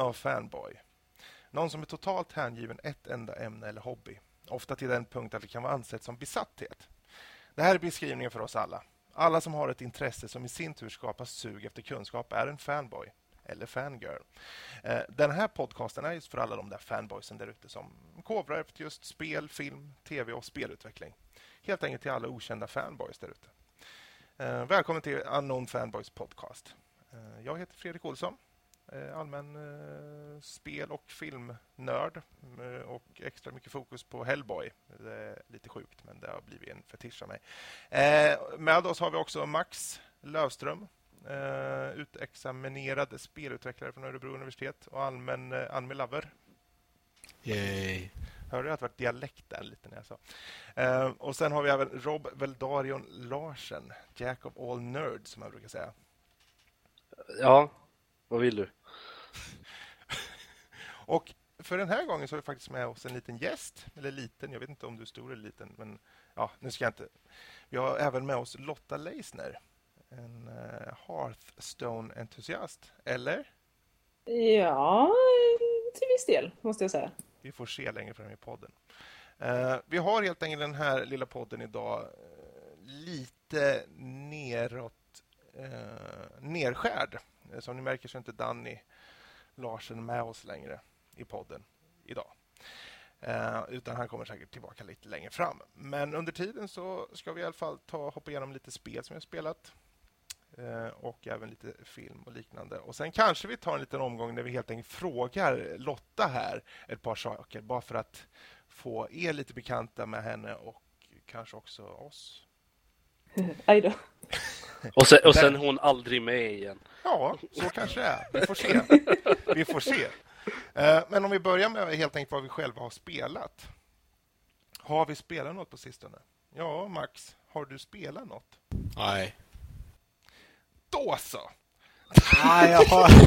av fanboy. Någon som är totalt hängiven ett enda ämne eller hobby. Ofta till den punkt att det kan vara ansett som besatthet. Det här är beskrivningen för oss alla. Alla som har ett intresse som i sin tur skapar sug efter kunskap är en fanboy eller fangirl. Eh, den här podcasten är just för alla de där fanboysen där ute som kovrar efter just spel, film, tv och spelutveckling. Helt enkelt till alla okända fanboys där ute. Eh, välkommen till Unknown Fanboys podcast. Eh, jag heter Fredrik Olsson allmän spel och filmnörd och extra mycket fokus på Hellboy. Det är lite sjukt, men det har blivit en fetisch av mig. Med oss har vi också Max Lövström eh, utexaminerad spelutvecklare från Örebro universitet och allmän eh, anime lover. Yay. Hörde jag att det var dialekt där lite när jag sa. Eh, och sen har vi även Rob Veldarion Larsen, Jack of all nerds som man brukar säga. Ja, vad vill du? Och för den här gången så har vi faktiskt med oss en liten gäst. Eller liten, jag vet inte om du är stor eller liten. Men ja, nu ska jag inte. Vi har även med oss Lotta Leisner en uh, Hearthstone-entusiast, eller? Ja, till viss del, måste jag säga. Vi får se längre fram i podden. Uh, vi har helt enkelt den här lilla podden idag uh, lite neråt, uh, nerskärd. Som ni märker så är inte Danny Larsen med oss längre i podden idag. Uh, utan han kommer säkert tillbaka lite längre fram. Men under tiden så ska vi i alla fall ta hoppa igenom lite spel som jag spelat. Eh, och även lite film och liknande. Och Sen kanske vi tar en liten omgång där vi helt enkelt frågar Lotta här ett par saker bara för att få er lite bekanta med henne och kanske också oss. Aj då. Och sen, och sen hon aldrig med igen. Ja, så kanske det är. Vi får se. Vi får se. Eh, men om vi börjar med helt enkelt vad vi själva har spelat. Har vi spelat något på sistone? Ja, Max, har du spelat något? Nej. Då så! Nej, jag har...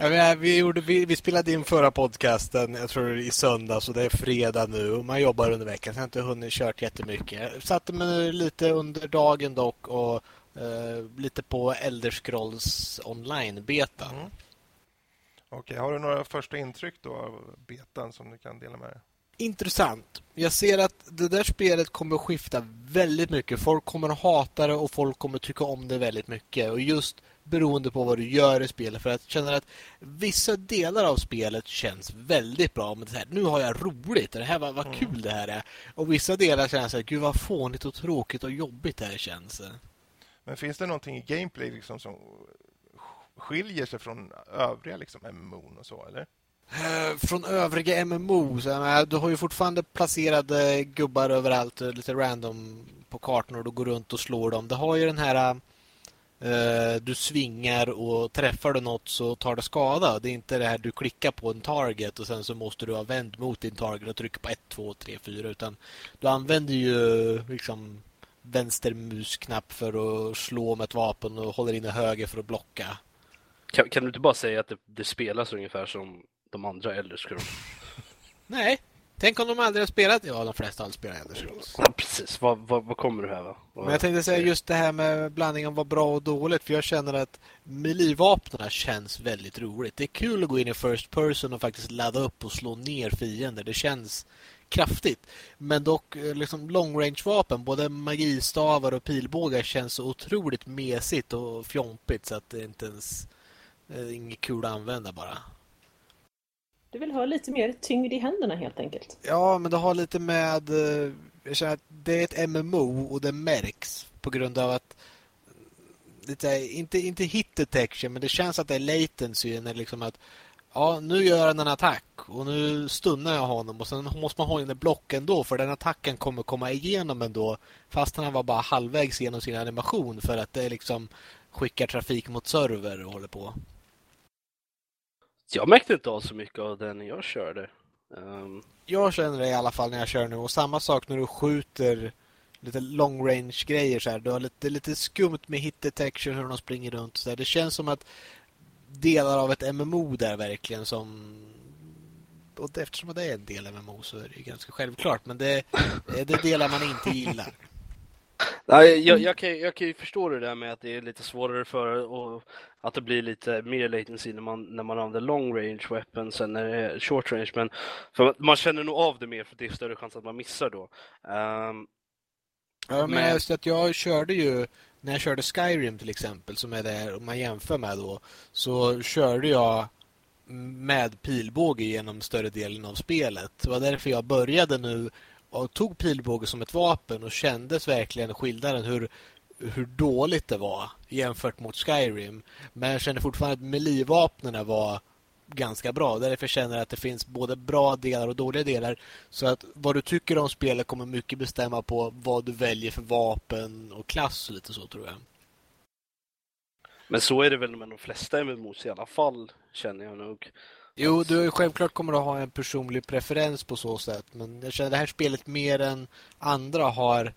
Jag menar, vi, gjorde, vi, vi, spelade in förra podcasten, jag tror i söndag, så det är fredag nu och man jobbar under veckan så jag har inte hunnit kört jättemycket. Jag satte mig lite under dagen dock och eh, lite på Elder Scrolls online-betan. Mm. Okej, har du några första intryck då av betan som du kan dela med dig? intressant. Jag ser att det där spelet kommer att skifta väldigt mycket. Folk kommer att hata det och folk kommer att tycka om det väldigt mycket. Och just beroende på vad du gör i spelet. För att känna att vissa delar av spelet känns väldigt bra. Men här, nu har jag roligt. Det här var vad mm. kul det här är. Och vissa delar känns att gud vad fånigt och tråkigt och jobbigt det här känns. Men finns det någonting i gameplay liksom som skiljer sig från övriga liksom MMO och så eller? Eh, från övriga MMO. Så, du har ju fortfarande placerade gubbar överallt, eh, lite random på kartan och du går runt och slår dem. Det har ju den här... Uh, du svingar och träffar du något så tar det skada. Det är inte det här du klickar på en target och sen så måste du ha vänd mot din target och trycka på 1, 2, 3, 4. Utan du använder ju liksom vänster musknapp för att slå med ett vapen och håller inne höger för att blocka. Kan, kan du inte bara säga att det, det spelas ungefär som de andra Elder Scrolls. Nej, tänk om de aldrig har spelat. Ja, de flesta har spelat Elder Scrolls. Ja, precis. Vad, vad, vad kommer du här va? Men jag tänkte säga just det här med blandningen var bra och dåligt. För jag känner att melee känns väldigt roligt. Det är kul att gå in i first person och faktiskt ladda upp och slå ner fiender. Det känns kraftigt. Men dock eh, liksom long range vapen, både magistavar och pilbågar känns så otroligt mesigt och fjompigt så att det inte ens inget kul att använda bara. Du vill ha lite mer tyngd i händerna helt enkelt. Ja, men det har lite med... Eh, jag känner att det är ett MMO och det märks på grund av att lite, inte, inte hit detection, men det känns att det är latency när liksom att ja, nu gör han en attack och nu stunnar jag honom och sen måste man ha in en block ändå för den attacken kommer komma igenom ändå fast han var bara halvvägs genom sin animation för att det liksom skickar trafik mot server och håller på. Jag märkte inte av så mycket av det när jag körde. Um... Jag känner det i alla fall när jag kör nu. Och samma sak när du skjuter lite long range grejer så här. Du har lite, lite skumt med hit detection hur de springer runt så där. Det känns som att delar av ett MMO där verkligen som och eftersom det är en del MMO så är det ganska självklart men det, det delar man inte gillar. Nej, jag, jag, kan, jag kan ju förstå det där med att det är lite svårare för och att det blir lite mer latency när man, när man använder long range weapons än när det är short range. Men för man känner nog av det mer för det är större chans att man missar då. Um, Ja, men Men- just att jag körde ju, när jag körde Skyrim till exempel, som är det om man jämför med då, så körde jag med pilbåge genom större delen av spelet. Det var därför jag började nu och tog pilbåge som ett vapen och kändes verkligen skillnaden hur, hur dåligt det var jämfört mot Skyrim. Men jag kände fortfarande att melee-vapnen var ganska bra. Därför känner jag att det finns både bra delar och dåliga delar. Så att vad du tycker om spelet kommer mycket bestämma på vad du väljer för vapen och klass och lite så tror jag. men så är det väl med de flesta MMOs i alla fall, känner jag nog. Jo, du självklart kommer att ha en personlig preferens på så sätt. Men jag känner att det här spelet mer än andra har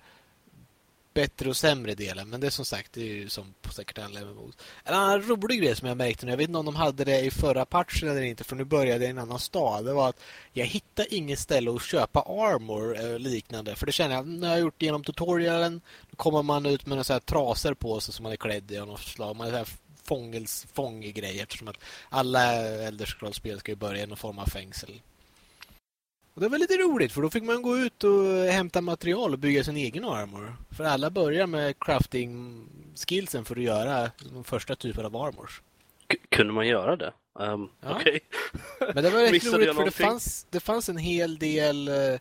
bättre och sämre delar. Men det är som sagt, det är ju som på säkert alla MMOs. En annan rolig grej som jag märkte nu, jag vet inte om de hade det i förra patchen eller inte, för nu började jag i en annan stad. Det var att jag hittade inget ställe att köpa armor eller liknande. För det känner jag, när jag har gjort igenom tutorialen, då kommer man ut med några så här trasor på sig som man är klädd i av något slag. Man är så här fångels, fånggrej eftersom att alla Elder Scrolls-spel ska ju börja i någon form av fängsel. Och det var lite roligt för då fick man gå ut och hämta material och bygga sin egen armor. För alla börjar med crafting-skillsen för att göra de första typen av armors. K- kunde man göra det? Um, Ja. Okej. Men det var rätt roligt för det fanns, det fanns en hel del eh,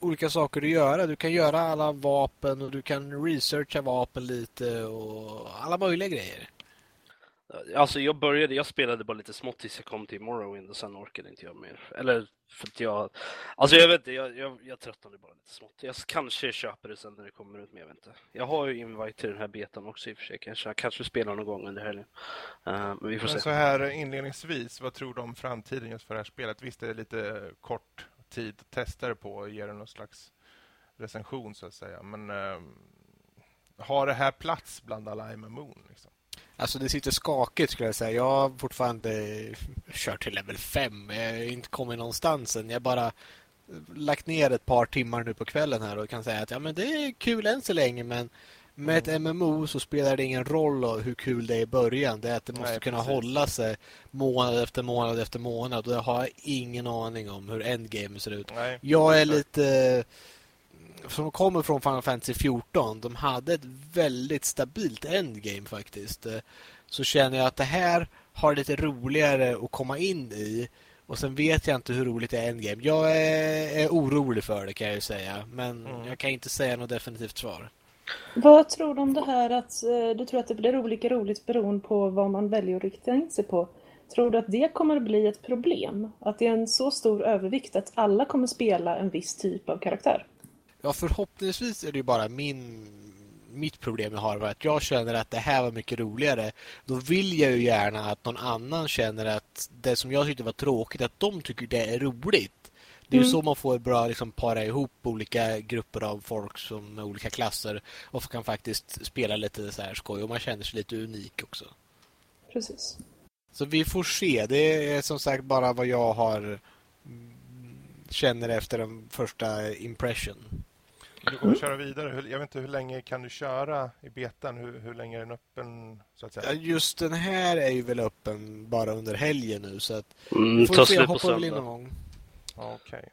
olika saker att göra. Du kan göra alla vapen och du kan researcha vapen lite och alla möjliga grejer. Alltså jag började, jag spelade bara lite smått tills jag kom till Morrowind och sen orkade inte jag mer. Eller för att jag, alltså jag vet inte, jag, jag, jag tröttnade bara lite smått. Jag kanske köper det sen när det kommer ut, men jag vet inte. Jag har ju invite till den här betan också i och för sig, kanske, jag kanske spelar någon gång under helgen. Eh, men vi får Men se. så här inledningsvis, vad tror du om framtiden just för det här spelet? Visst är det lite kort tid att testa det på och ge det någon slags recension så att säga. Men ehm, har det här plats bland alla MMO? Liksom? Alltså det sitter skakigt skulle jag säga. Jag har fortfarande kört till level 5. Jag har inte kommit någonstans än. Jag har bara lagt ner ett par timmar nu på kvällen här och kan säga att ja, men det är kul än så länge men med ett MMO så spelar det ingen roll hur kul det är i början. Det är att det måste Nej, kunna precis. hålla sig månad efter månad efter månad och jag har ingen aning om hur endgame ser ut. Nej, Jag är lite som kommer från Final Fantasy 14. De hade ett väldigt stabilt endgame faktiskt. Eh, Så känner jag att det här har lite roligare att komma in i. Och sen vet jag inte hur roligt det är endgame. Jag är, är orolig för det kan jag ju säga. Men Mm. jag kan inte säga något definitivt svar. Vad tror du om det här att eh, du tror att det blir olika roligt beroende på vad man väljer att rikta in sig på? Tror du att det kommer att bli ett problem? Att det är en så stor övervikt att alla kommer spela en viss typ av karaktär? Ja, förhoppningsvis är det ju bara min, mitt problem jag har. Att jag känner att det här var mycket roligare. Då vill jag ju gärna att någon annan känner att det som jag tyckte var tråkigt, att de tycker det är roligt. Det är ju Mm. så man får bra liksom, para ihop olika grupper av folk som med olika klasser och kan faktiskt spela lite så här skoj och man känner sig lite unik också. Precis. Så vi får se. Det är som sagt bara vad jag har mm, känner efter den första impression. Du kommer köra vidare. Jag vet inte hur länge kan du köra i betan? Hur, hur länge är den öppen? Så att Ja, säga? Just den här är ju väl öppen bara under helgen nu så att Mm, får se, slut jag på hoppar väl in någon gång. Okej.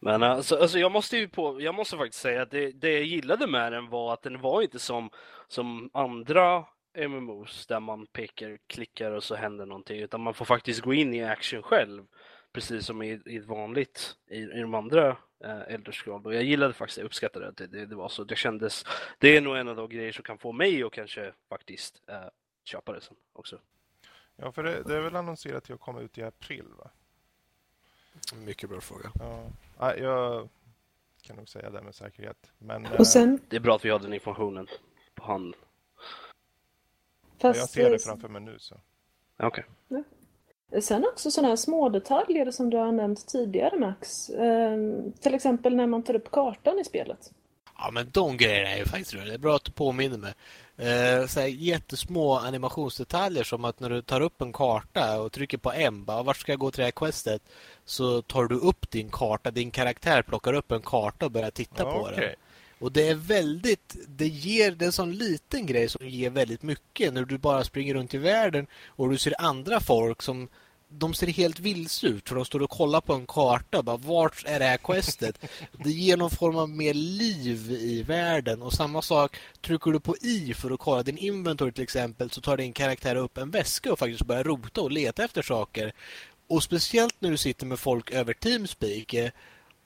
Men alltså, alltså jag måste ju på, jag måste faktiskt säga att det, det jag gillade med den var att den var inte som, som andra MMOs där man pekar, klickar och så händer någonting, utan man får faktiskt gå in i action själv, precis som i, i ett vanligt, i, i de andra Elder Scrolls. Och jag gillade faktiskt, jag uppskattade att det, det, det var så. Det kändes, det är nog en av de grejer som kan få mig att kanske faktiskt eh, köpa det sen också. Ja, för det, det är väl annonserat till att komma ut i april, va? Mycket bra fråga. Ja. Ja, jag kan nog säga det med säkerhet. Men eh, Och sen, Det är bra att vi har den informationen på hand. ja, jag fast, ser det eh, framför mig nu. Så. Okej. Sen också sådana här små detaljer som du har nämnt tidigare Max. Ehm, till exempel när man tar upp kartan i spelet. Ja, men de grejerna är ju faktiskt roliga. Det är bra att du påminner mig. Eh, så här, jättesmå animationsdetaljer som att när du tar upp en karta och trycker på M, bara, vart ska jag gå till det här questet? Så tar du upp din karta, din karaktär plockar upp en karta och börjar titta Ja, på den. Och det är väldigt, det ger, det en sån liten grej som ger väldigt mycket när du bara springer runt i världen och du ser andra folk som de ser helt vilse ut för de står och kollar på en karta. Bara, vart är det här questet? Det ger någon form av mer liv i världen. Och samma sak, trycker du på i för att kolla din inventory till exempel så tar din karaktär upp en väska och faktiskt börjar rota och leta efter saker. Och speciellt när du sitter med folk över Teamspeak eh,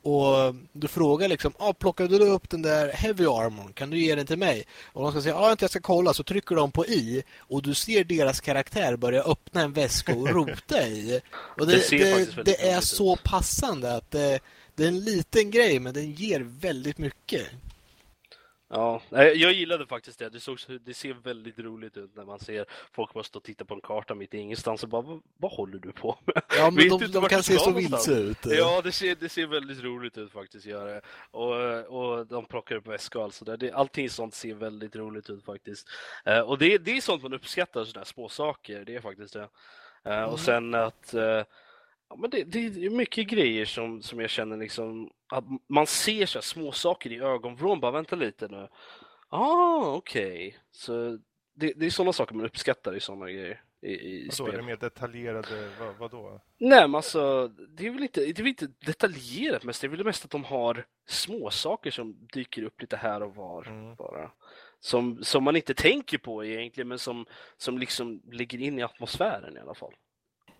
och du frågar liksom, ah, plockade du upp den där heavy armor? Kan du ge den till mig? Och de ska säga, ja, ah, jag ska kolla. Så trycker de på i och du ser deras karaktär börja öppna en väska och rota i. Och det, det, det, det är så passande att det, det är en liten grej men den ger väldigt mycket. Ja, jag gillade faktiskt det. Det, såg, det ser väldigt roligt ut när man ser folk bara stå och titta på en karta mitt i ingenstans och bara, vad, vad håller du på med? Ja, men de, de kan se så vilse ut. Ja, det ser, det ser väldigt roligt ut faktiskt. Gör det. Och, och de plockar upp väska och allt sådär. Det, allting sånt ser väldigt roligt ut faktiskt. Uh, och det, det är sånt man uppskattar, sådana små saker. Det är faktiskt det. Uh, mm. Och sen att Ja, men det, det, är mycket grejer som, som jag känner liksom att man ser så små saker i ögonvrån. Bara vänta lite nu. Ah, okej. Okay. Så det, det är sådana saker man uppskattar i sådana grejer. I, i Vadå, spel. är det mer detaljerade, vad, vadå? Nej men alltså, det är väl inte, det är väl inte detaljerat mest, det är väl det mest att de har små saker som dyker upp lite här och var mm. bara. Som, som man inte tänker på egentligen men som, som liksom ligger in i atmosfären i alla fall.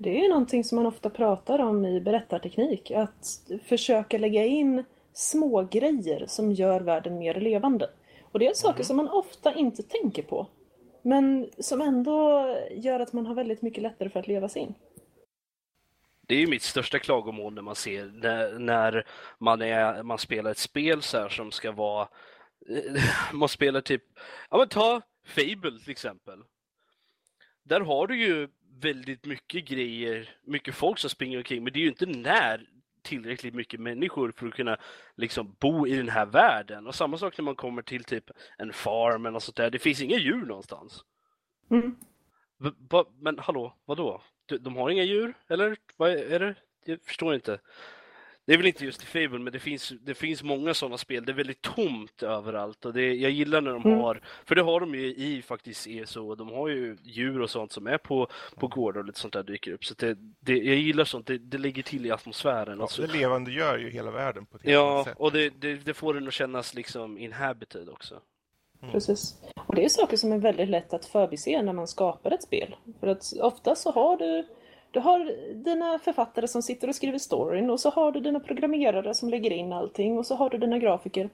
Det är någonting som man ofta pratar om i berättarteknik. Att försöka lägga in små grejer som gör världen mer levande. Och det är saker mm. som man ofta inte tänker på. Men som ändå gör att man har väldigt mycket lättare för att leva sig in. Det är ju mitt största klagomål när man ser när, när man, är, man spelar ett spel så här som ska vara... Man spelar typ... Ja men ta Fable till exempel. Där har du ju väldigt mycket grejer, mycket folk som springer omkring, men det är ju inte när tillräckligt mycket människor för att kunna liksom bo i den här världen. Och samma sak när man kommer till typ en farm eller något sånt där. Det finns inga djur någonstans. Mm. Men hallå, vadå? De har inga djur? Eller vad är det? Jag förstår inte. Det är väl inte just i Fable, men det finns, det finns många sådana spel. Det är väldigt tomt överallt och det, jag gillar när de mm. har, för det har de ju i faktiskt ESO, de har ju djur och sånt som är på, på gårdar och lite sånt där dyker upp. Så det, det, jag gillar sånt, det, det ligger till i atmosfären. Ja, alltså. Det levande gör ju hela världen på ett helt ja, sätt. Ja, och det, det, det, får den att kännas liksom inhabited också. Mm. Precis. Och det är saker som är väldigt lätt att förbise när man skapar ett spel. För att ofta så har du du har dina författare som sitter och skriver storyn och så har du dina programmerare som lägger in allting och så har du dina grafiker.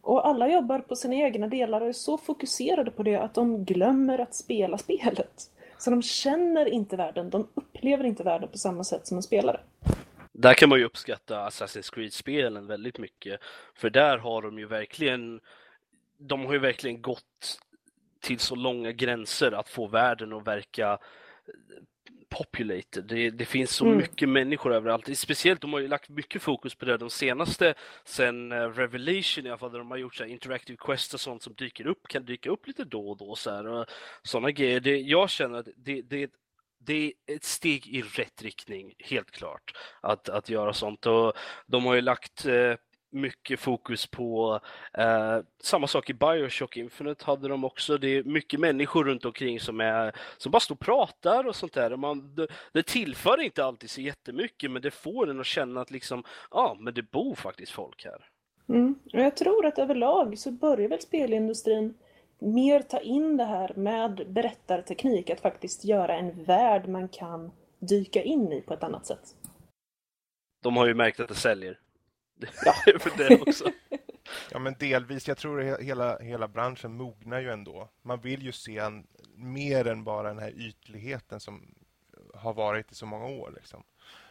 Och alla jobbar på sina egna delar och är så fokuserade på det att de glömmer att spela spelet. Så de känner inte världen, de upplever inte världen på samma sätt som en spelare. Där kan man ju uppskatta Assassin's Creed-spelen väldigt mycket. För där har de ju verkligen, de har ju verkligen gått till så långa gränser att få världen att verka populated. Det, det finns så mm. mycket människor överallt. Speciellt, de har ju lagt mycket fokus på det de senaste, sen uh, Revelation i alla fall, där de har gjort så här, interactive quest och sånt som dyker upp, kan dyka upp lite då och då. Så här, och såna grejer. Det, jag känner att det, det, det är ett steg i rätt riktning, helt klart, att, att göra sånt. Och de har ju lagt eh, mycket fokus på eh, samma sak i Bioshock Infinite hade de också. Det är mycket människor runt omkring som, är, som bara står och pratar och sånt där. Man, det, det tillför inte alltid så jättemycket men det får en att känna att liksom, ja, men det bor faktiskt folk här. Mm. Jag tror att överlag så börjar väl spelindustrin mer ta in det här med berättarteknik, att faktiskt göra en värld man kan dyka in i på ett annat sätt. De har ju märkt att det säljer. Ja. för det också. Ja, men delvis. Jag tror hela, hela branschen mognar ju ändå. Man vill ju se en, mer än bara den här ytligheten som har varit i så många år. Liksom.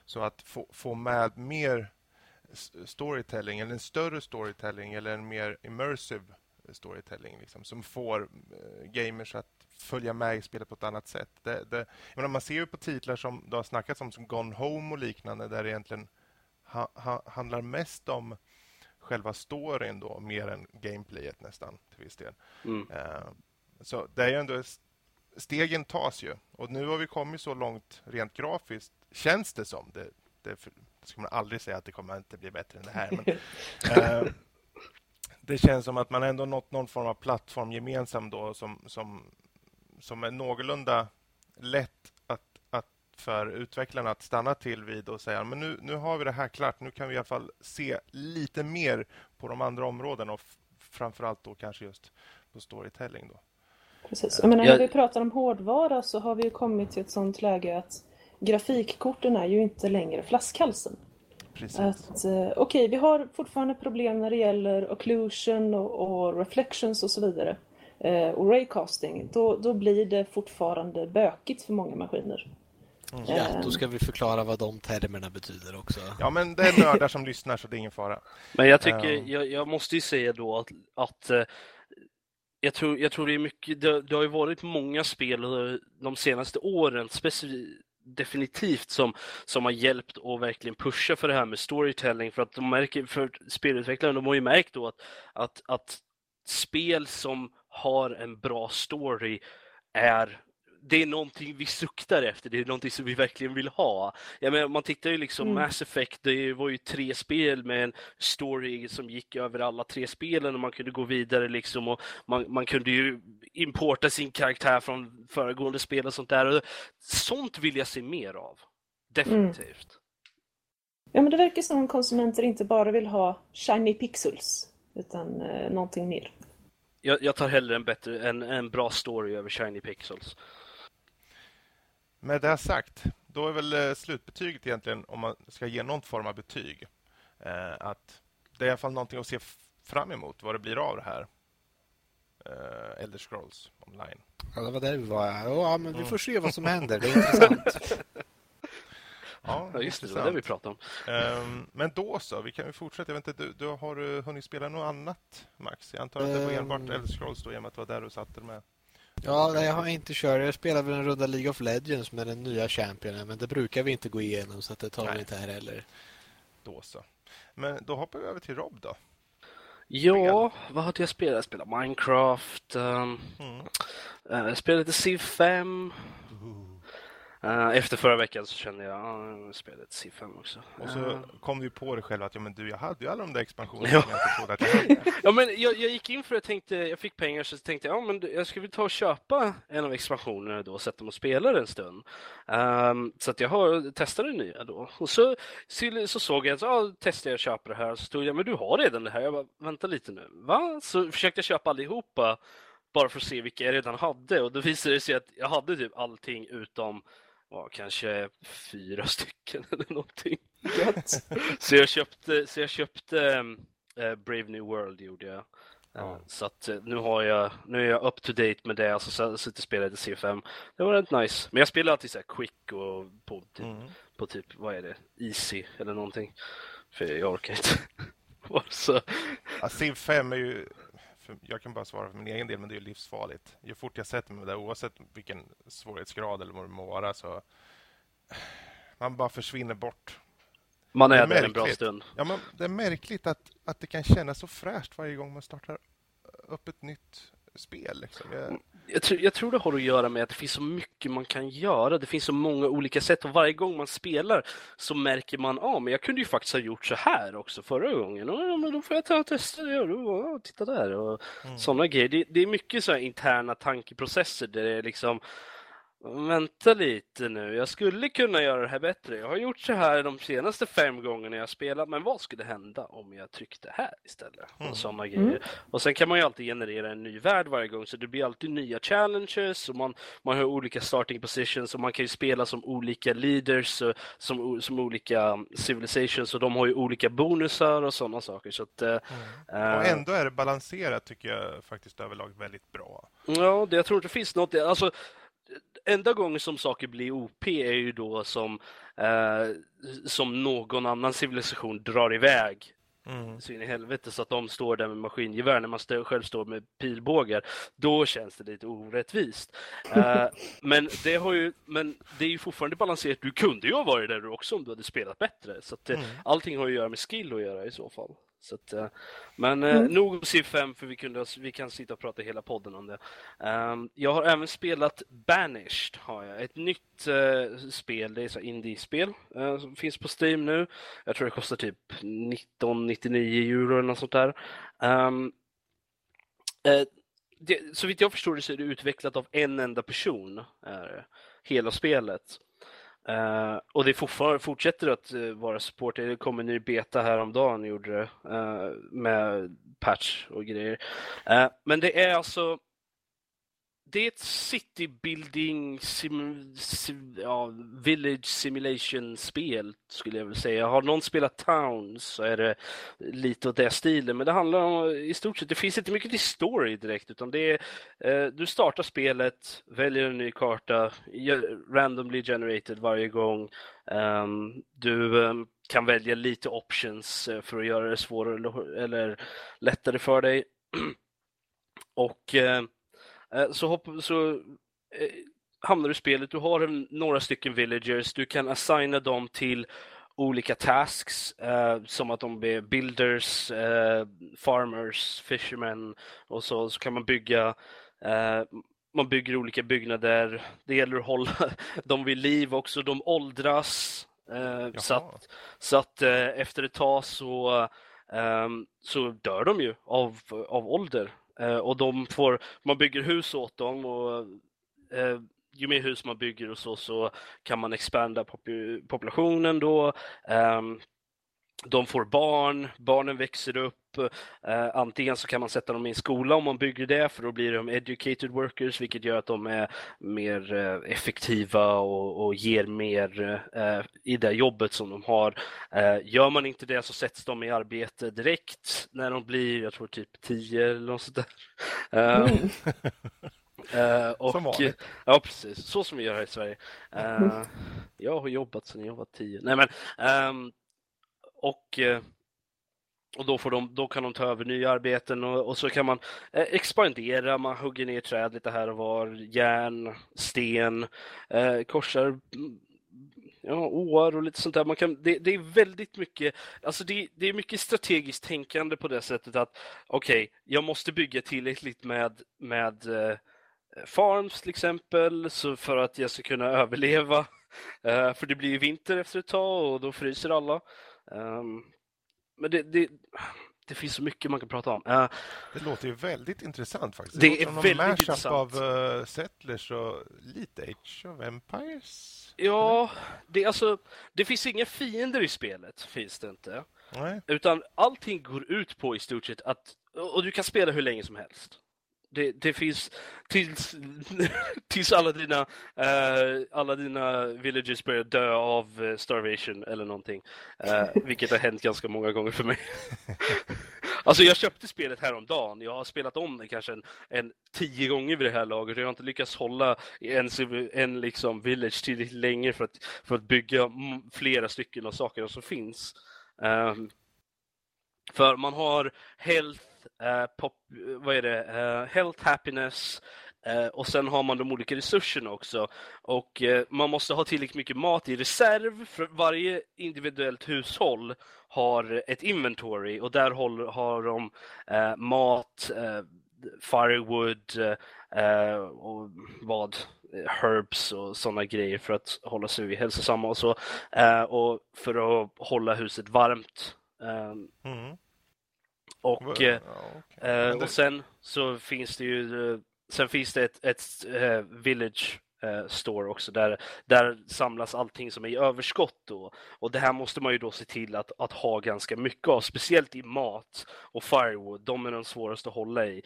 Så att få, få med mer storytelling, eller en större storytelling eller en mer immersive storytelling liksom, som får eh, gamers att följa med i spelet på ett annat sätt. Det, det, menar, man ser ju på titlar som det har snackats om som Gone Home och liknande där det egentligen ha, ha, handlar mest om själva storyn då, mer än gameplayet nästan till viss del. Mm. Uh, så det är ju ändå stegen tas ju och nu har vi kommit så långt rent grafiskt känns det som. Det, det, det ska man aldrig säga att det kommer inte bli bättre än det här. Men, uh, det känns som att man ändå nått någon form av plattform gemensam då som, som, som är någorlunda lätt för utvecklarna att stanna till vid och säga men nu, nu har vi det här klart. Nu kan vi i alla fall se lite mer på de andra områdena och framförallt då kanske just på storytelling. Då. Precis. Jag menar, när vi pratar om hårdvara så har vi kommit till ett sånt läge att grafikkorten är ju inte längre flaskhalsen. Precis. Att, eh, Okej, okay, vi har fortfarande problem när det gäller occlusion och, och reflections och så vidare. Eh, och raycasting. Då, då blir det fortfarande bökigt för många maskiner. Mm. Ja, då ska vi förklara vad de termerna betyder också. Ja, men det är nördar som lyssnar så det är ingen fara. Men jag tycker, uh... jag, jag, måste ju säga då att, att uh, jag tror, jag tror det är mycket, det, det, har ju varit många spel de senaste åren, specifikt definitivt som, som har hjälpt att verkligen pusha för det här med storytelling för att de märker, för spelutvecklare, de har ju märkt då att, att, att spel som har en bra story är det är någonting vi suktar efter, det är någonting som vi verkligen vill ha. Jag menar, man tittar ju liksom mm. Mass Effect, det var ju tre spel med en story som gick över alla tre spelen och man kunde gå vidare liksom och man, man kunde ju importa sin karaktär från föregående spel och sånt där. Och sånt vill jag se mer av. Definitivt. Mm. Ja, men det verkar som att konsumenter inte bara vill ha shiny pixels utan eh, någonting mer. Jag, jag, tar hellre en, bättre, en, en bra story över shiny pixels. Med det sagt, då är väl eh, slutbetyget egentligen, om man ska ge någon form av betyg, eh, att det är i alla fall någonting att se fram emot vad det blir av det här. Eh, Elder Scrolls online. Ja, det var där vi var. Ja, men vi får se vad som händer. Det är intressant. Ja, ja just det. Det var det vi pratade om. Um, men då så, vi kan ju fortsätta. Jag vet inte, du, du har du hunnit spela något annat, Max? Jag antar att det var enbart um, Elder Scrolls då, i och med att det var där du satte med. Ja, jag har inte kört. Jag spelar väl en runda League of Legends med den nya championen, men det brukar vi inte gå igenom så det tar Nej. vi inte här heller. Då så. Men då hoppar vi över till Rob då. Ja, vad hade jag spelat? Jag spelade Minecraft, um, mm. uh, jag spelade Civ 5, Uh, efter förra veckan så kände jag att uh, spelet C5 också. Och så uh. kom du på dig själv att ja, men du, jag hade ju alla de där expansionerna ja. jag att jag hade. ja, men jag, jag, gick in för att jag tänkte, jag fick pengar så tänkte jag, ja, men jag skulle ta och köpa en av expansionerna då och sätta mig och spela en stund. Um, så att jag har testade det nya då. Och så, så, så såg jag, att ja, testade jag att köpa det här. Så stod jag, men du har redan det här. Jag bara, vänta lite nu. Va? Så försökte jag köpa allihopa bara för att se vilka jag redan hade. Och då visade det sig att jag hade typ allting utom var kanske fyra stycken eller någonting. så jag köpte, så jag köpte äh, Brave New World gjorde jag. Ja. Så att eh, nu har jag, nu är jag up to date med det, alltså så sitter och spelar lite C5. Det var rätt nice. Men jag spelar alltid så quick och på typ, mm. på typ, vad är det, easy eller någonting. För jag orkar inte. så. Ja, Civ 5 är ju jag kan bara svara för min egen del, men det är livsfarligt. Ju fort jag sätter mig där, oavsett vilken svårighetsgrad eller vad det må vara, så man bara försvinner bort. Man är, är där en bra stund. Ja, men det är märkligt att, att det kan kännas så fräscht varje gång man startar upp ett nytt spel. Liksom. Jag... Jag, tror, jag tror det har att göra med att det finns så mycket man kan göra. Det finns så många olika sätt och varje gång man spelar så märker man, ja ah, men jag kunde ju faktiskt ha gjort så här också förra gången. Ja, men då får jag ta och testa det. Ja, titta där och mm. sådana grejer. Det, det, är mycket så interna tankeprocesser där det är liksom Vänta lite nu, jag skulle kunna göra det här bättre. Jag har gjort så här de senaste fem gångerna jag spelat, men vad skulle hända om jag tryckte här istället? Mm. Och sådana grejer. Mm. Och sen kan man ju alltid generera en ny värld varje gång, så det blir alltid nya challenges och man, man har olika starting positions och man kan ju spela som olika leaders, som, som olika civilizations och de har ju olika bonusar och sådana saker. Så att, mm. äh, och ändå är det balanserat tycker jag faktiskt överlag väldigt bra. Ja, det, jag tror inte det finns något, alltså enda gången som saker blir OP är ju då som, eh, som någon annan civilisation drar iväg Mm. Så in i helvete så att de står där med maskingevär när man stö- själv står med pilbågar. Då känns det lite orättvist. uh, men, det har ju, men det är ju fortfarande balanserat. Du kunde ju ha varit där också om du hade spelat bättre. Så att, mm. allting har ju att göra med skill att göra i så fall. Så att, eh, men eh, Mm. nog om Civ 5 för vi, kunde, vi kan sitta och prata hela podden om det. Ehm, jag har även spelat Banished, har jag. ett nytt eh, spel, det är så indie-spel som finns på Steam nu. Jag tror det kostar typ 19,99 euro eller något sånt där. Ehm, eh, så vitt jag förstår det så är det utvecklat av en enda person, hela spelet. Uh, och det fortfarande fortsätter att uh, vara support. Det kom en ny beta häromdagen gjorde det, uh, med patch och grejer. Men det är alltså det är ett city building sim, sim, ja, village simulation-spel skulle jag vilja säga. Har någon spelat Towns så är det lite åt det stilen. Men det handlar om i stort sett, det finns inte mycket till story direkt utan det är eh, du startar spelet, väljer en ny karta, randomly generated varje gång. Um, du um, kan välja lite options eh, för att göra det svårare eller, eller lättare för dig. Och Eh, så, hopp, så eh, hamnar du i spelet, du har en, några stycken villagers, du kan assigna dem till olika tasks, eh, som att de är builders, eh, farmers, fishermen och så, så kan man bygga eh, man bygger olika byggnader. Det gäller att hålla dem vid liv också. De åldras. Eh, så att, så att eh, efter ett tag så, så dör de ju av, av ålder. Eh, och de får, man bygger hus åt dem och eh, ju mer hus man bygger och så, så kan man expanda popu- populationen då. Ehm, de får barn, barnen växer upp. Eh, antingen så kan man sätta dem i en skola om man bygger det, för då blir de educated workers, vilket gör att de är mer eh, effektiva och, och ger mer eh, i det jobbet som de har. Eh, gör man inte det så sätts de i arbete direkt när de blir, jag tror typ 10 eller något sånt där. Eh, Mm. eh, och, Som vanligt. Ja, precis. Så som vi gör här i Sverige. Eh, jag har jobbat sedan jag var 10. Nej, men, ehm, och, eh, och då, får de, då kan de ta över nya arbeten och, och så kan man eh, expandera, man hugger ner träd lite här och var, järn, sten, eh, korsar ja, åar och lite sånt där. Man kan, det, det är väldigt mycket, alltså det, det är mycket strategiskt tänkande på det sättet att okej, jag måste bygga tillräckligt med, med eh, farms till exempel, så för att jag ska kunna överleva. Eh, för det blir ju vinter efter ett tag och då fryser alla. Um, men det, det, det finns så mycket man kan prata om. Eh, Det låter ju väldigt intressant faktiskt. Det låter är väldigt intressant. av uh, Settlers och lite Age of Empires. ja, det, är alltså, det finns inga fiender i spelet, finns det inte. Nej. Utan allting går ut på i stort sett att, och du kan spela hur länge som helst. Det, det finns tills, tills alla dina eh, alla dina villagers börjar dö av eh, starvation eller någonting. Eh, vilket har hänt ganska många gånger för mig. alltså jag köpte spelet häromdagen. Jag har spelat om det kanske en, en tio gånger vid det här laget jag har inte lyckats hålla en, en liksom village tillräckligt länge för att, för att bygga flera stycken av sakerna som finns. Ehm, för man har health, Eh, pop, eh, vad är det? Eh, health, happiness och sen har man de olika resurserna också. Och man måste ha tillräckligt mycket mat i reserv för varje individuellt hushåll har ett inventory och där håller, har de mat, firewood och vad? Herbs och sådana grejer för att hålla sig hälsosamma och så. Och för att hålla huset varmt. Mm och, eh, Ja, okej. eh, och sen så finns det ju eh, Sen finns det ett, ett eh, village eh, store också där, där samlas allting som är i överskott då. Och det här måste man ju då se till att, att ha ganska mycket av, speciellt i mat och firewood. De är de svåraste att hålla i.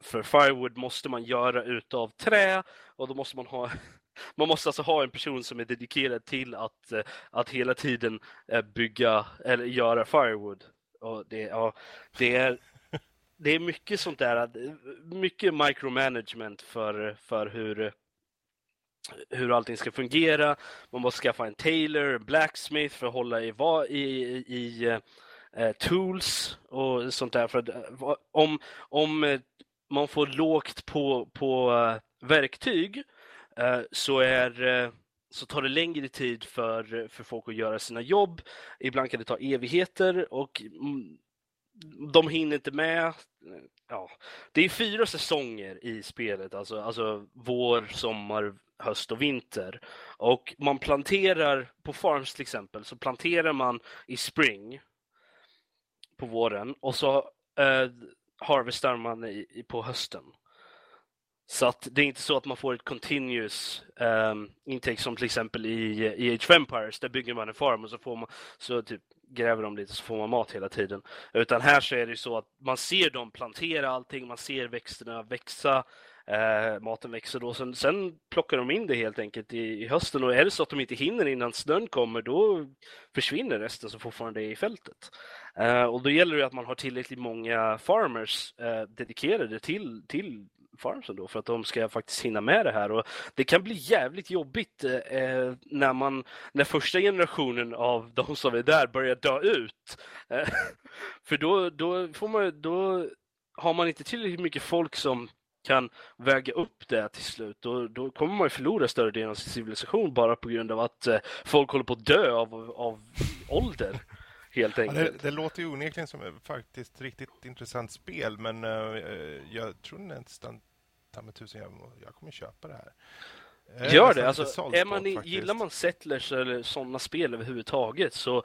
För firewood måste man göra utav trä och då måste man ha man måste alltså ha en person som är dedikerad till att, att hela tiden bygga eller göra firewood. Och det, ja, det är det är mycket sånt där, mycket micromanagement för, för hur, hur allting ska fungera. Man måste skaffa en tailor, en blacksmith för att hålla i, i, i eh, tools och sånt där. För att, om, om eh, man får lågt på, på eh, verktyg eh, så är eh, så tar det längre tid för, för folk att göra sina jobb. Ibland kan det ta evigheter och mm, de hinner inte med. Ja, det är fyra säsonger i spelet, alltså, alltså vår, sommar, höst och vinter. Och man planterar, på farms till exempel, så planterar man i spring på våren och så eh, harvestar man i, på hösten. Så att det är inte så att man får ett continuous um, intake som till exempel i, i Age of Empires. Där bygger man en farm och så, får man, så typ gräver de lite så får man mat hela tiden. Utan här så är det så att man ser dem plantera allting, man ser växterna växa. Eh, maten växer då. Sen, sen plockar de in det helt enkelt i, i, hösten och är det så att de inte hinner innan snön kommer då försvinner resten som fortfarande är i fältet. Eh, och då gäller det att man har tillräckligt många farmers eh, dedikerade till, till farmsen då för att de ska faktiskt hinna med det här. Och det kan bli jävligt jobbigt eh, eh när, man, när första generationen av de som är där börjar dö ut. Eh, för då, då, får man, då har man inte tillräckligt mycket folk som kan väga upp det till slut, då, då kommer man ju förlora större delen av sin civilisation bara på grund av att eh, folk håller på att dö av, av ålder. Helt enkelt. Ja, det, det, låter ju onekligen som ett faktiskt riktigt intressant spel, men uh, jag tror nästan ta med tusen jag, jag kommer köpa det här. Gör det. Alltså, är man, i, gillar man Settlers eller sådana spel överhuvudtaget så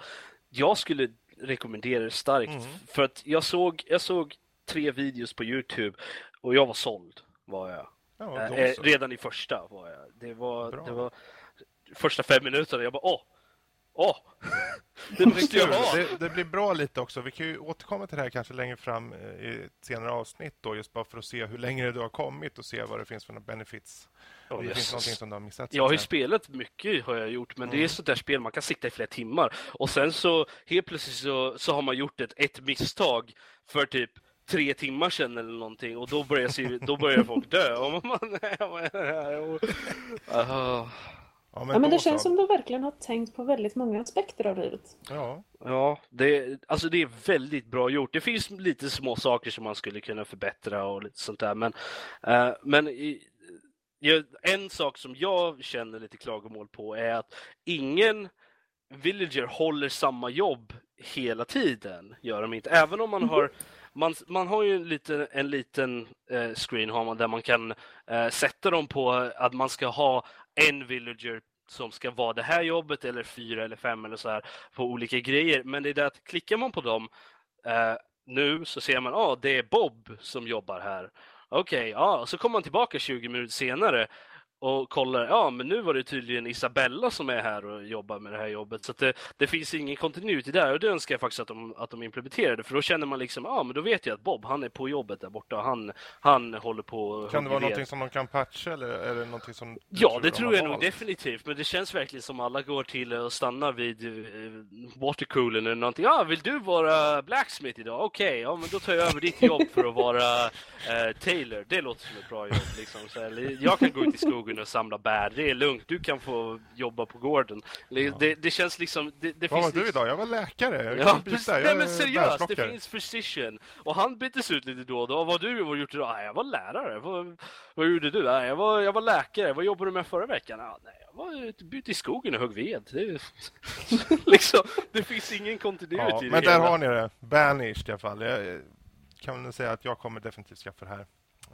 jag skulle rekommendera det starkt. Mm. För att jag såg, jag såg tre videos på Youtube och jag var såld. Var jag. Ja, eh, redan i första var jag. Det var, det var första fem minuterna. Jag bara åh, Åh! Det måste jag ha! Det, det, blir bra lite också. Vi kan ju återkomma till det här kanske längre fram eh, i ett senare avsnitt då, just bara för att se hur längre du har kommit och se vad det finns för några benefits. Oh, Om det finns någonting som du har missat. Jag har ju spelat mycket har jag gjort, men mm. det är mm. sånt där spel man kan sitta i flera timmar och sen så helt plötsligt så, så har man gjort ett, ett misstag för typ tre timmar sedan eller någonting och då börjar, då börjar folk dö. Och man, uh, Ja, men, ja, men det känns så... som du verkligen har tänkt på väldigt många aspekter av livet. Ja, ja det, alltså det är väldigt bra gjort. Det finns lite små saker som man skulle kunna förbättra och lite sånt där. Men, uh, men i, en sak som jag känner lite klagomål på är att ingen villager håller samma jobb hela tiden. Gör de inte. Även om man mm har man, man har ju en liten, en liten eh, screen har man där man kan eh, sätta dem på att man ska ha en villager som ska vara det här jobbet eller fyra eller fem eller så här på olika grejer. Men det är det att klickar man på dem eh, nu så ser man att ah, det är Bob som jobbar här. Okej, okay, ja, så kommer man tillbaka 20 minuter senare och kollar, ja men nu var det tydligen Isabella som är här och jobbar med det här jobbet. Så det, det, finns ingen kontinuitet där och det önskar jag faktiskt att de, att de implementerade. För då känner man liksom, ja men då vet jag att Bob, han är på jobbet där borta. Han, han håller på Kan det vara någonting som de kan patcha eller är det någonting som Ja, tror det tror jag nog definitivt. Men det känns verkligen som alla går till och stannar vid uh, watercoolen eller någonting. Ja, vill du vara blacksmith idag? Okej, okay, ja men då tar jag över ditt jobb för att vara uh, Taylor. Det låter som ett bra jobb liksom. Så, eller, jag kan gå ut i skogen skogen och samla bär. Det är lugnt, du kan få jobba på gården. Ja. Det, det, känns liksom... Det, det Vad var du idag? Jag var läkare. Jag ja, byta. Nej, men seriöst, det finns physician. Och han byttes ut lite då och då. Vad har du gjort idag? Jag var lärare. Vad, vad gjorde du? Jag, var, jag var läkare. Vad jobbade du med förra veckan? Nej, jag var ute i skogen och högg ved. Det, liksom, det finns ingen kontinuitet ja, i det Men där har ni det. Banished i alla fall. Jag kan säga att jag kommer definitivt skaffa det här.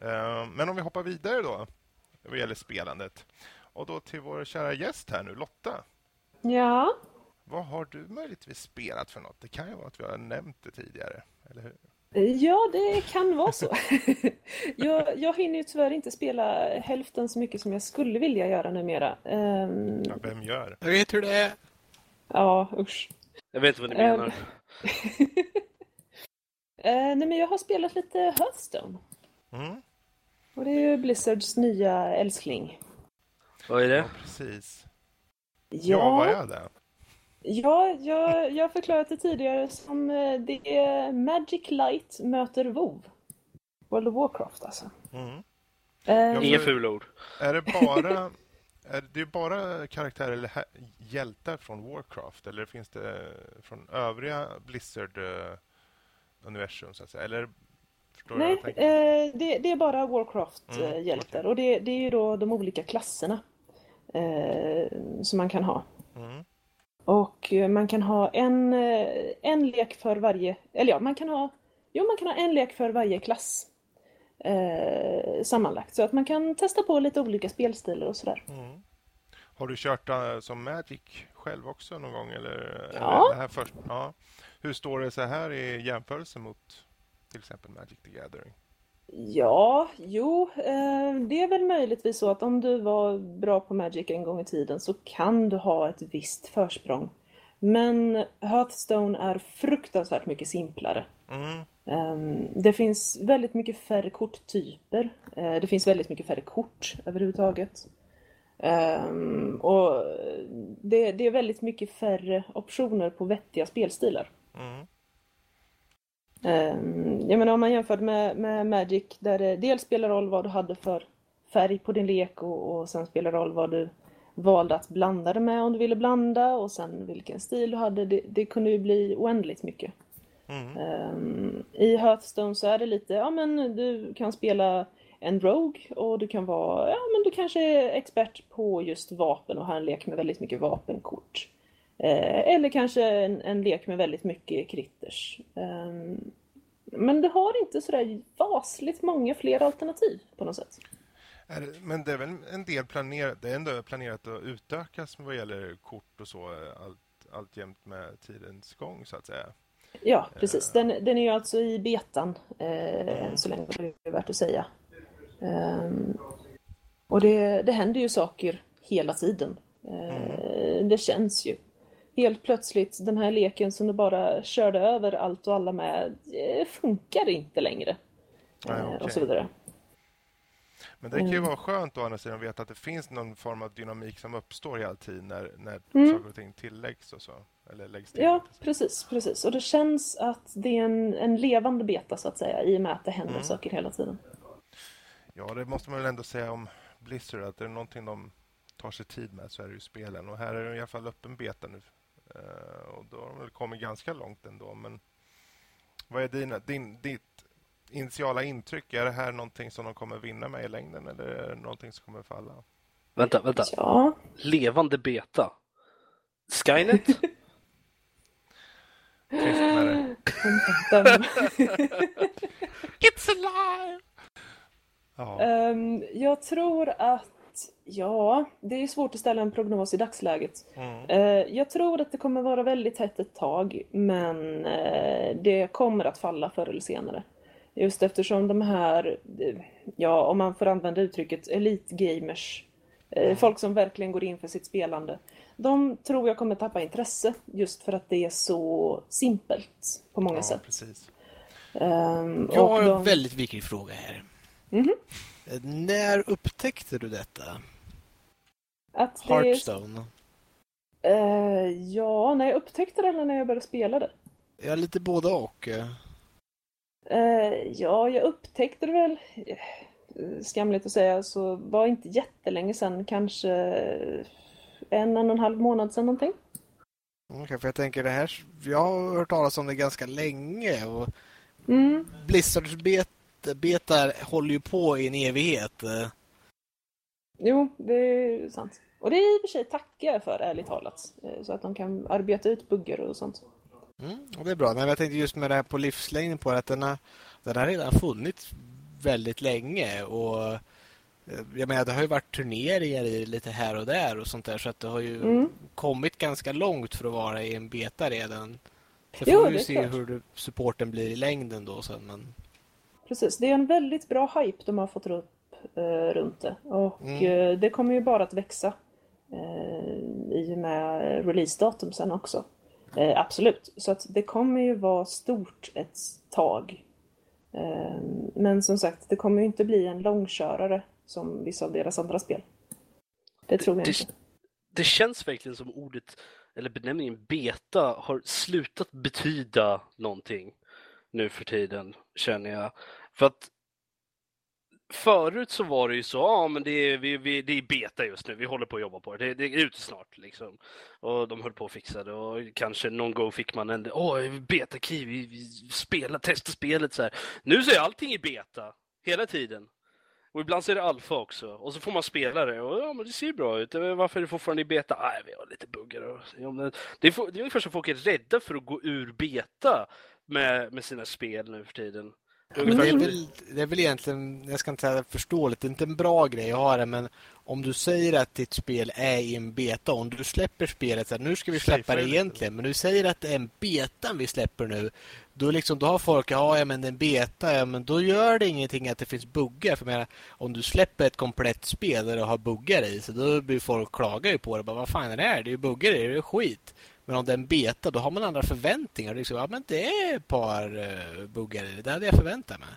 Eh, men om vi hoppar vidare då vad gäller spelandet. Och då till vår kära gäst här nu, Lotta. Ja? Vad har du möjligtvis spelat för något? Det kan ju vara att vi har nämnt det tidigare, eller hur? Ja, det kan vara så. jag, jag hinner ju tyvärr inte spela hälften så mycket som jag skulle vilja göra numera. Um... Ja, vem gör? Jag vet hur det är. Ja, usch. Jag vet vad ni menar. uh, nej, men jag har spelat lite Hearthstone. Mm. Och det är ju Blizzards nya älskling. Vad är det? Ja, precis. Ja, ja vad är det? Ja, jag, jag har förklarat det tidigare som eh, det är Magic Light möter WoW. World of Warcraft alltså. Mm. Uh, Inga fula ord. Är det bara är det bara karaktärer eller hjältar från Warcraft eller finns det från övriga Blizzard universum så att säga? Eller Nej, eh, det, det, är bara Warcraft-hjältar mm, okay. och det, det, är ju då de olika klasserna eh, som man kan ha. Mm. Och man kan ha en, eh, en lek för varje, eller ja, man kan ha Jo, man kan ha en lek för varje klass eh, sammanlagt. Så att man kan testa på lite olika spelstilar och sådär. Mm. Har du kört uh, som Magic själv också någon gång? Eller, ja. Eller här först? ja. Hur står det så här i jämförelse mot till exempel Magic the Gathering? Ja, jo, eh, det är väl möjligtvis så att om du var bra på Magic en gång i tiden så kan du ha ett visst försprång. Men Hearthstone är fruktansvärt mycket simplare. Mm. Ehm, det finns väldigt mycket färre korttyper. Eh, det finns väldigt mycket färre kort överhuvudtaget. Ehm, och det, det är väldigt mycket färre optioner på vettiga spelstilar. Mm. Ehm, jag menar om man jämför med, med Magic där det dels spelar roll vad du hade för färg på din lek och, och sen spelar roll vad du valde att blanda det med om du ville blanda och sen vilken stil du hade. Det, det kunde ju bli oändligt mycket. Mm. Um, I Hearthstone så är det lite, ja men du kan spela en Rogue och du kan vara, ja men du kanske är expert på just vapen och har en lek med väldigt mycket vapenkort. Eh, eller kanske en, en, lek med väldigt mycket kritters. Um, men det har inte sådär vasligt många fler alternativ på något sätt. Men det är väl en del planerat, det är ändå planerat att utökas vad gäller kort och så allt, allt jämt med tidens gång så att säga. Ja, precis. Den, den är ju alltså i betan eh, än så länge, det är värt att säga. Um, och det, det händer ju saker hela tiden. Uh, det känns ju. Helt plötsligt, den här leken som du bara körde över allt och alla med, eh, funkar inte längre. Nej, okay. Och så vidare. Men det kan ju vara skönt å andra sidan att veta att det finns någon form av dynamik som uppstår hela tiden när, när Mm. saker och ting tilläggs och så. Eller läggs till. Ja, precis, precis. Och det känns att det är en, en levande beta så att säga i och med att det händer Mm. saker hela tiden. Ja, det måste man väl ändå säga om Blizzard att det är någonting de tar sig tid med så är det ju spelen. Och här är det i alla fall öppen beta nu. Eh, och då har de väl kommit ganska långt ändå. Men vad är dina, din, ditt initiala intryck? Är det här någonting som de kommer vinna med i längden eller är det någonting som kommer falla? Vänta, vänta. Ja, Levande beta. Skynet? Trist med det. It's alive! Ja, Ehm, jag tror att, ja, det är svårt att ställa en prognos i dagsläget. mm. Eh, jag tror att det kommer vara väldigt tätt ett tag, men eh, det kommer att falla förr eller senare. Just eftersom de här, eh, ja, om man får använda uttrycket, elitgamers, eh, folk som verkligen går in för sitt spelande, de tror jag kommer tappa intresse just för att det är så simpelt på många ja sätt. precis. Ehm, Jag har en de- väldigt viktig fråga här. Mhm. Eh, När upptäckte du detta? att det Hearthstone? Eh, ja, när jag upptäckte det eller när jag började spela det? Ja, lite både och. Eh, ja, jag upptäckte det väl, eh, skamligt att säga, så var inte jättelänge sedan, kanske en, en och en halv månad sedan någonting. Okej, för jag tänker det här, jag har hört talas om det ganska länge och Mm. Blizzards bet, betar håller ju på i en evighet. Jo, det är sant. Och det är i och för sig tackar för, ärligt talat. Eh, Så att de kan arbeta ut buggar och sånt. Mm, och det är bra. Men jag tänkte just med det här på livslängden på att den har, den har redan funnits väldigt länge och eh, jag menar det har ju varit turneringar i lite här och där och sånt där så att det har ju Mm. kommit ganska långt för att vara i en beta redan. Sen Jo, får vi det ju se klart. hur supporten blir i längden då sen men Precis, det är en väldigt bra hype de har fått upp eh, runt det. Och Mm. eh, det kommer ju bara att växa eh, i och med releasedatum sen också. Eh, absolut, så att det kommer ju vara stort ett tag. Eh, men som sagt, det kommer ju inte bli en långkörare som vissa av deras andra spel. Det tror jag det, inte. det känns verkligen som ordet, eller benämningen beta, har slutat betyda någonting nu för tiden, känner jag. För att förut så var det ju så, ja men det är, vi, vi, det är beta just nu, vi håller på att jobba på det, det, det är ute snart liksom. Och de höll på att fixa det och kanske någon gång fick man en, åh, beta key, vi, vi spelar, testar spelet så här. Nu så är allting i beta, hela tiden. Och ibland så är det alfa också. Och så får man spela det och ja, men det ser ju bra ut. Varför är det fortfarande i beta? Nej, vi har lite buggar. Och, det, är, det är ungefär som folk är rädda för att gå ur beta. med, med sina spel nu för tiden. Men det, är väl, det är väl egentligen, jag ska inte säga förståeligt, det är inte en bra grej att ha det, men om du säger att ditt spel är i en beta, om du släpper spelet, så här, nu ska vi släppa det egentligen, men du säger att det är en beta vi släpper nu, då, liksom, då har folk, ja men en beta, ja, men då gör det ingenting att det finns buggar. För menar, om du släpper ett komplett spel där det har buggar i, så då blir folk klagar ju på det. Bara, vad fan är det här? Det är ju buggar i det, det är skit. Men om det är en beta, då har man andra förväntningar. Liksom, ja, men det är ett par uh, buggar i det. Det hade jag förväntat mig.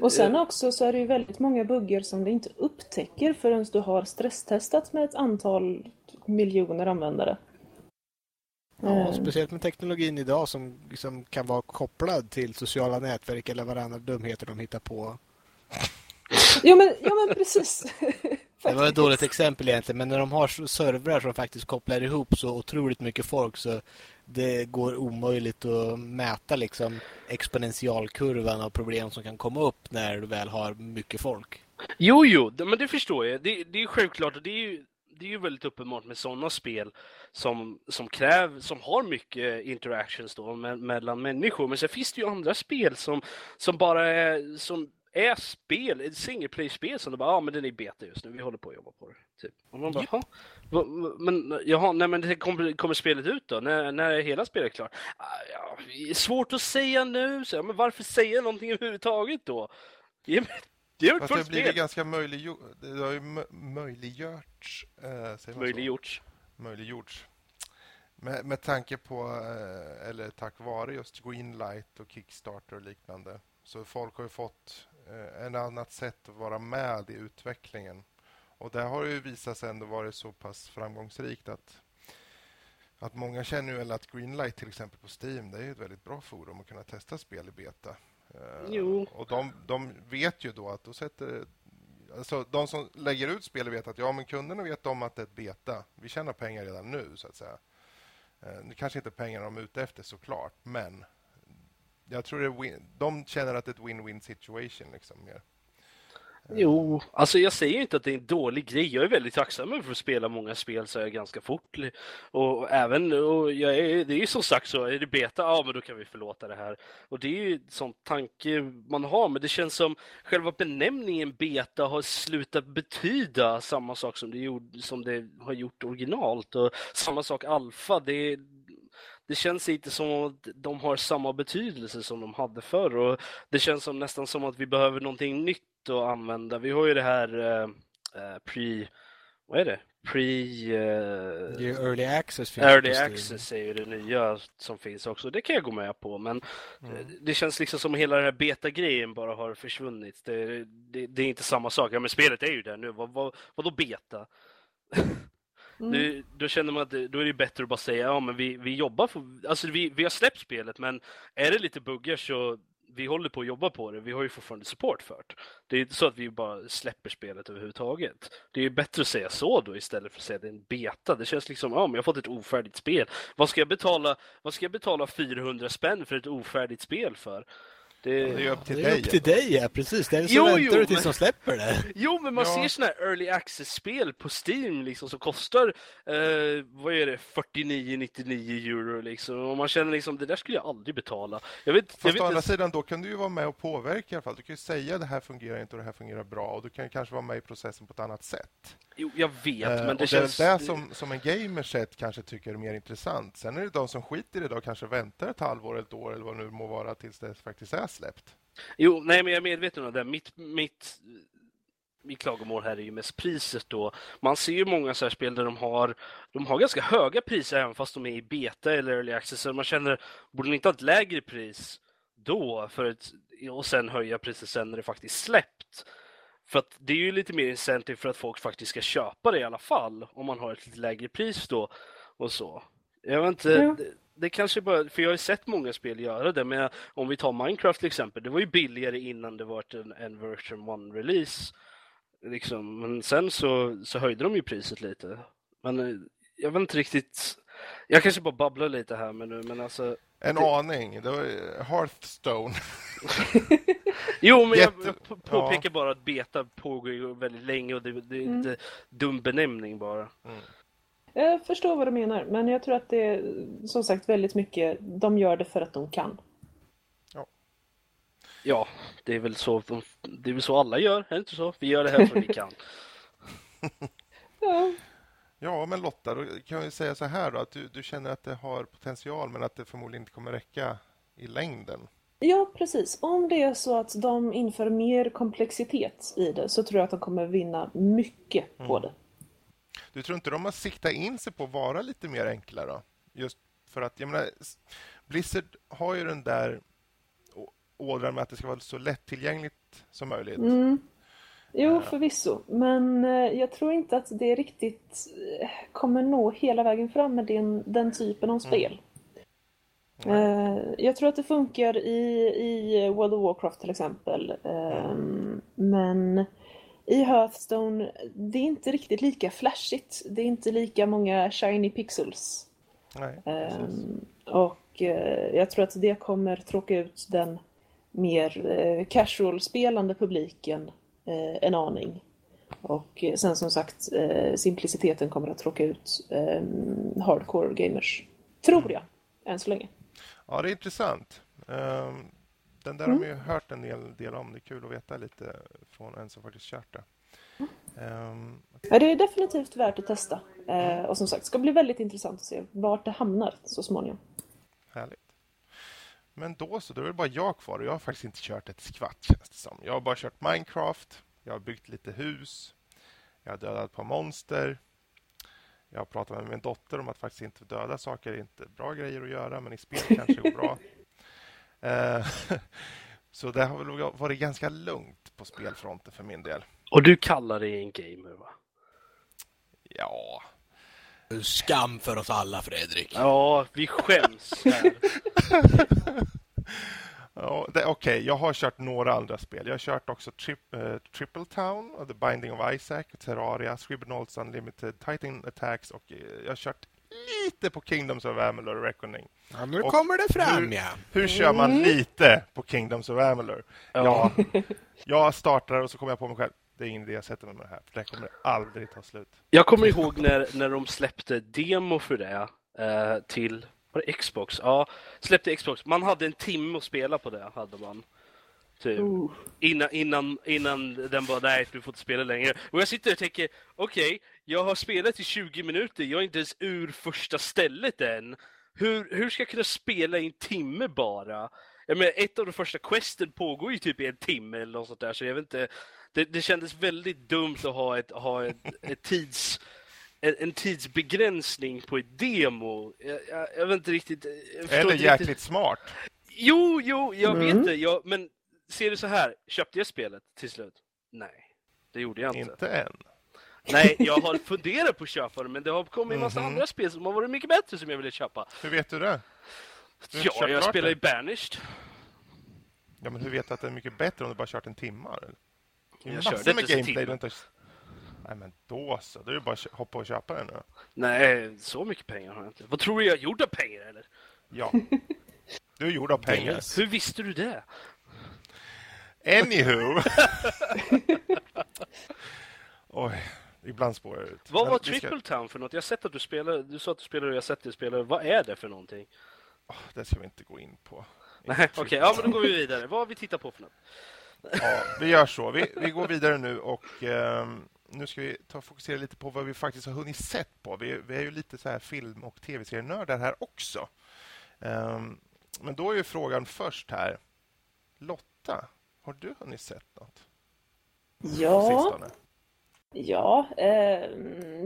Och sen också så är det ju väldigt många buggar som du inte upptäcker förrän du har stresstestat med ett antal miljoner användare. Ja, mm. speciellt med teknologin idag som liksom kan vara kopplad till sociala nätverk eller varandra dumheter de hittar på. Jo men, jo, men precis. det var ett dåligt exempel egentligen, men när de har servrar som faktiskt kopplar ihop så otroligt mycket folk så det går omöjligt att mäta liksom exponentialkurvan av problem som kan komma upp när du väl har mycket folk. Jo, jo, men det förstår jag. Det, det är självklart och det är ju det är ju väldigt uppenbart med sådana spel som, som kräver, som har mycket interactions då med, mellan människor. Men sen finns det ju andra spel som, som bara är, som är spel, ett single play-spel som de bara, ja ah, men den är beta just nu, vi håller på att jobba på det. Typ. Och man bara, ja. men jaha, nej men det kommer, kommer spelet ut då? När, när är hela spelet klart? Ah, ja, svårt att säga nu, så, men varför säga någonting överhuvudtaget då? Ge mig det är Fast det blir ganska möjliggjort. Det har ju möjliggjorts. Eh, möjliggjorts. Möjliggjorts. Med, med tanke på, eh, eller tack vare just Greenlight och Kickstarter och liknande. Så folk har ju fått eh, en annat sätt att vara med i utvecklingen. Och det har ju visat sig ändå varit så pass framgångsrikt att att många känner ju att Greenlight till exempel på Steam det är ett väldigt bra forum att kunna testa spel i beta. Eh, jo. Och de, de vet ju då att då sätter... Alltså de som lägger ut spel vet att ja, men kunderna vet om att det är ett beta. Vi tjänar pengar redan nu, så att säga. Eh, det kanske inte pengar de är ute efter såklart, men jag tror det de känner att det är ett win-win situation. Liksom, mer. Eh. Jo, alltså jag säger inte att det är en dålig grej. Jag är väldigt tacksam över att spela många spel så jag ganska fort. Och även, och jag är, det är ju som sagt så, är det beta, ja men då kan vi förlåta det här. Och det är ju sån tanke man har, men det känns som själva benämningen beta har slutat betyda samma sak som det, gjorde, som det har gjort originalt. Och samma sak alfa, det det känns inte som att de har samma betydelse som de hade förr och det känns som, nästan som att vi behöver någonting nytt att använda. Vi har ju det här uh, pre... Vad är det? Pre... Uh, det early access. Early access är ju det nya som finns också. Det kan jag gå med på, men mm. det känns liksom som hela den här beta-grejen bara har försvunnit. Det, det, det, är inte samma sak. Ja, men spelet är ju där nu. Vad, vad, vadå beta? Mm. Du, då känner man att det, då är det bättre att bara säga ja men vi, vi jobbar för, alltså vi, vi har släppt spelet men är det lite buggar så vi håller på att jobba på det. Vi har ju fortfarande support för det. Det är inte så att vi bara släpper spelet överhuvudtaget. Det är ju bättre att säga så då istället för att säga att det är en beta. Det känns liksom, ja men jag har fått ett ofärdigt spel. Vad ska jag betala, vad ska jag betala 400 spänn för ett ofärdigt spel för? Det, det är upp till det dig. Är upp till dig, ja, precis. Den så väntar du tills men... de släpper det. Jo, men man ja. ser sådana här early access-spel på Steam liksom, som kostar, eh, vad är det, 49,99 euro liksom. Och man känner liksom, det där skulle jag aldrig betala. Jag vet, Fast jag vet å andra sidan, då kan du ju vara med och påverka i alla fall. Du kan ju säga det här fungerar inte och det här fungerar bra. Och du kan kanske vara med i processen på ett annat sätt. Jo, jag vet, eh, men det och känns... Det är det som, som en gamer sett kanske tycker är mer intressant. Sen är det de som skiter i det och kanske väntar ett halvår, eller ett år eller vad det nu må vara tills det faktiskt är släppt. Jo, nej, men jag är medveten om det. Mitt, mitt, mitt klagomål här är ju mest priset då. Man ser ju många så här spel där de har, de har ganska höga priser även fast de är i beta eller early access. Så man känner, borde de inte ha ett lägre pris då för att, och sen höja priset sen när det faktiskt släppt? För att det är ju lite mer incentive för att folk faktiskt ska köpa det i alla fall om man har ett lite lägre pris då och så. Jag vet inte, ja det kanske bara, för jag har ju sett många spel göra det, men om vi tar Minecraft till exempel, det var ju billigare innan det var en, en version 1-release. Liksom. Men sen så, så höjde de ju priset lite. Men eh, jag vet inte riktigt, jag kanske bara babblar lite här men nu, men alltså... En det... aning, det var Hearthstone. jo, men Jätte... jag påpekar ja. bara att beta pågår ju väldigt länge och det, det är inte mm. dum benämning bara. Mm. Jag förstår vad du menar, men jag tror att det är som sagt väldigt mycket, de gör det för att de kan. Ja, det är väl så, det är väl så alla gör, är det inte så? Vi gör det här för vi kan. Ja. Ja, men Lotta, då kan vi säga så här då, att du, du känner att det har potential men att det förmodligen inte kommer räcka i längden. ja, precis. Om det är så att de inför mer komplexitet i det så tror jag att de kommer vinna mycket på Mm. det. Du tror inte de har siktat in sig på att vara lite mer enkla då? Just för att, jag menar, Blizzard har ju den där ådran med att det ska vara så lättillgängligt som möjligt. Mm. Jo, Ja. förvisso. Men eh, jag tror inte att det riktigt eh, kommer nå hela vägen fram med den, den typen av spel. Eh, jag tror att det funkar i, i World of Warcraft till exempel. Ehm, men i Hearthstone, det är inte riktigt lika flashigt. Det är inte lika många shiny pixels. Nej. Ehm, och eh, jag tror att det kommer tråka ut den mer eh, casual-spelande publiken eh, en aning. Och sen som sagt, simpliciteten kommer att tråka ut eh, hardcore gamers. Tror jag, än så länge. Ja, det är intressant. Ehm, Den där har man ju hört en del, del om. Det är kul att veta lite från en som faktiskt kört det. Ehm, Ja, det är definitivt värt att testa. Eh, och som sagt, det ska bli väldigt intressant att se vart det hamnar så småningom. Härligt. Men då så, då är det bara jag kvar och jag har faktiskt inte kört ett skvatt känns det som. Jag har bara kört Minecraft, jag har byggt lite hus, jag har dödat ett par monster. Jag har pratat med min dotter om att faktiskt inte döda saker är inte bra grejer att göra, men i spel kanske det går bra. Eh, Så det har väl varit ganska lugnt på spelfronten för min del. Och du kallar dig en gamer va? Ja, Skam för oss alla, Fredrik. Ja, vi skäms här. Ja, Okej, jag har kört några andra spel. Jag har kört också Trip, eh, Triple Town, The Binding of Isaac, Terraria, Scribblenauts Unlimited, Titan Attacks och eh, jag har kört lite på Kingdoms of Amalur Reckoning. Ja, nu Och kommer det fram, hur- ja. Hur kör man lite på Kingdoms of Amalur? Ja, Ja. jag startar och så kommer jag på mig själv. Det är ingen idé jag sätter mig med det här, för det här kommer aldrig ta slut. Jag kommer ihåg när, när de släppte demo för det eh, till var det Xbox. Ja, släppte Xbox. Man hade en timme att spela på det. hade man. Typ. Uh. Innan, innan, innan den bara, nej du får inte spela längre. Och jag sitter och tänker, okej, jag har spelat i 20 minuter, jag är inte ens ur första stället än. Hur, hur ska jag kunna spela i en timme bara? Jag menar, ett av de första questen pågår ju typ i en timme eller något sånt där, så jag vet inte. Det, det kändes väldigt dumt att ha, ett, ha ett, ett tids, en, en tidsbegränsning på ett demo. Jag, jag, jag vet inte riktigt. Eller jäkligt riktigt. smart. Jo, jo, jag Mm. vet det. Jag, men ser du så här, köpte jag spelet till slut? Nej, det gjorde jag inte. Inte än. Nej, jag har funderat på att köpa det, men det har kommit en massa Mhm. andra spel som har varit mycket bättre som jag ville köpa. Hur vet du det? Du Ja, jag spelar ju Banished. Ja, men hur vet du att det är mycket bättre om du bara kört en timme? eller? Är Jag massor körde med gameplay du inte... Nej, men då så. Då är det bara att hoppa och köpa den nu. Nej, så mycket pengar har jag inte. Vad tror du jag gjorde av pengar eller? Ja. Du är gjord av pengar. Yes. Hur visste du det? Anywho. Oj, ibland spårar jag ut. Vad Men var Triple Town för något? Jag har sett att du spelar, du sa att du spelar och jag har sett dig spela. Vad är det för någonting? Åh, det ska vi inte gå in på. Nej, okej, ja men då går vi vidare. Vad har vi tittat på för något? Ja, vi gör så. Vi, vi går vidare nu och ehm, nu ska vi ta fokusera lite på vad vi faktiskt har hunnit sett på. Vi, vi är ju lite så här film och tv-serienördar här också. Ehm, men då är ju frågan först här. Lotta, har du hunnit sett något Ja, sistone? Ja eh,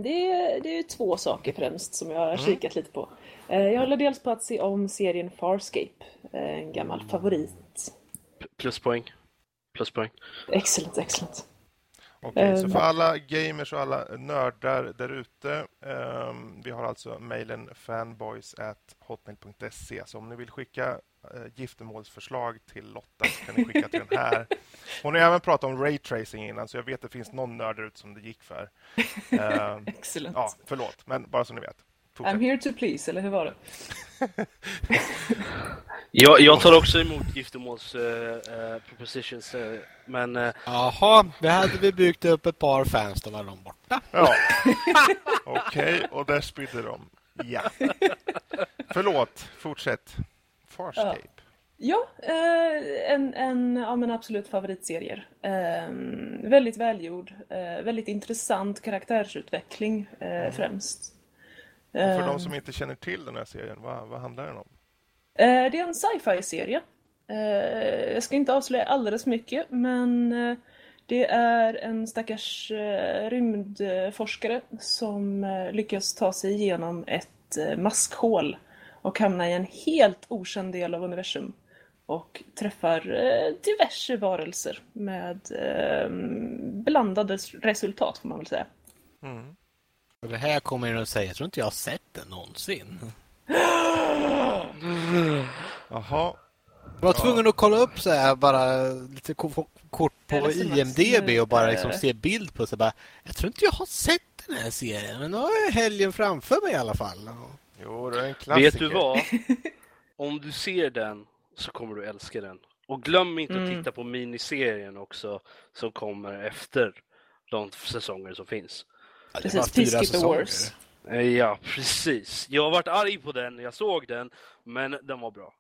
det, är, det är två saker främst som jag har kikat lite på. Eh, jag håller dels på att se om serien Farscape, eh, en gammal favorit. P- Pluspoäng. Pluspoäng. Excellent, excellent. Okej, så Ehm. för alla gamers och alla nördar där ute. ehm, vi har alltså mejlen fanboys@hotmail.se. Så om ni vill skicka uh, giftermålsförslag till Lotta så kan ni skicka till den här. Hon har även pratat om raytracing innan så jag vet att det finns någon nörd där ute som det gick för. Ehm, Excellent. ja, förlåt, men bara så ni vet. Fortsätt. I'm here to please, eller hur var det? Jag, jag tar också emot giftermåls eh, eh, propositions, eh, men eh, Jaha, vi hade vi byggt upp ett par fans, då var de borta. Ja, okej, och där spydde de. Ja. Förlåt, fortsätt. Farscape. Ja, eh, en, en av mina absolut favoritserier. Eh, väldigt välgjord, eh, väldigt intressant karaktärsutveckling eh, främst. Och för Eh, de som inte känner till den här serien, vad, vad handlar den om? Eh, det är en sci-fi-serie. Eh, jag ska inte avslöja alldeles mycket, men eh, det är en stackars rymdforskare som lyckas ta sig igenom ett maskhål och hamna i en helt okänd del av universum och träffar diverse varelser med eh, blandade resultat får man väl säga. Mm. Det här kommer jag att säga, jag tror inte jag har sett den någonsin. Jaha, Jag var tvungen att kolla upp så här bara lite ko- kort på IMDB och bara liksom se bild på så bara, Jag tror inte jag har sett den här serien, men nu har jag helgen framför mig i alla fall. jo, det är en klassiker. Vet du vad? Om du ser den så kommer du älska den. Och glöm inte Mm. att titta på miniserien också som kommer efter de säsonger som finns. Ja, det Precis, Peacekeeper. Wars. Ja, precis. Jag har varit arg på den när jag såg den, men den var bra.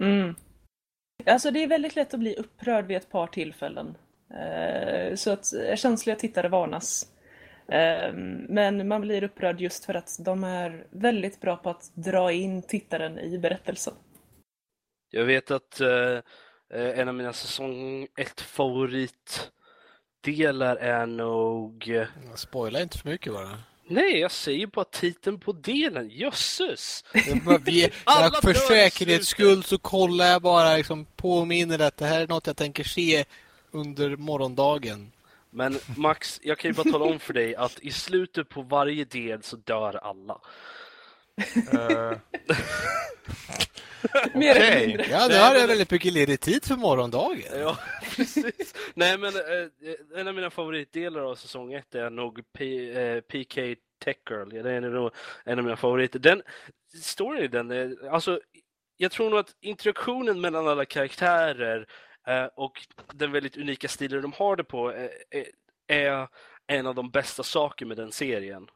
Mm. Alltså det är väldigt lätt att bli upprörd vid ett par tillfällen. Eh, Så att eh, känsliga tittare varnas. Eh, Men man blir upprörd just för att de är väldigt bra på att dra in tittaren i berättelsen. Jag vet att en av mina säsong 1 favoritdelar är nog... Spoila inte för mycket bara. Nej, jag säger bara titeln på delen. Jösses! Alla för säkerhets skull så kollar jag bara liksom påminner att det här är något jag tänker se under morgondagen. Men Max, jag kan ju bara tala om för dig att i slutet på varje del så dör alla. Eller Okej. mindre. Ja, nu har jag väldigt mycket ledig tid för morgondagen. Ja, precis. Nej, men eh, en av mina favoritdelar av säsong 1 är nog P, eh, PK Tech Girl. Ja, Det är nog en av mina favoriter. Den storyn i den, är- alltså jag tror nog att interaktionen mellan alla karaktärer eh, och den väldigt unika stilen de har det på eh, eh, är en av de bästa saker med den serien.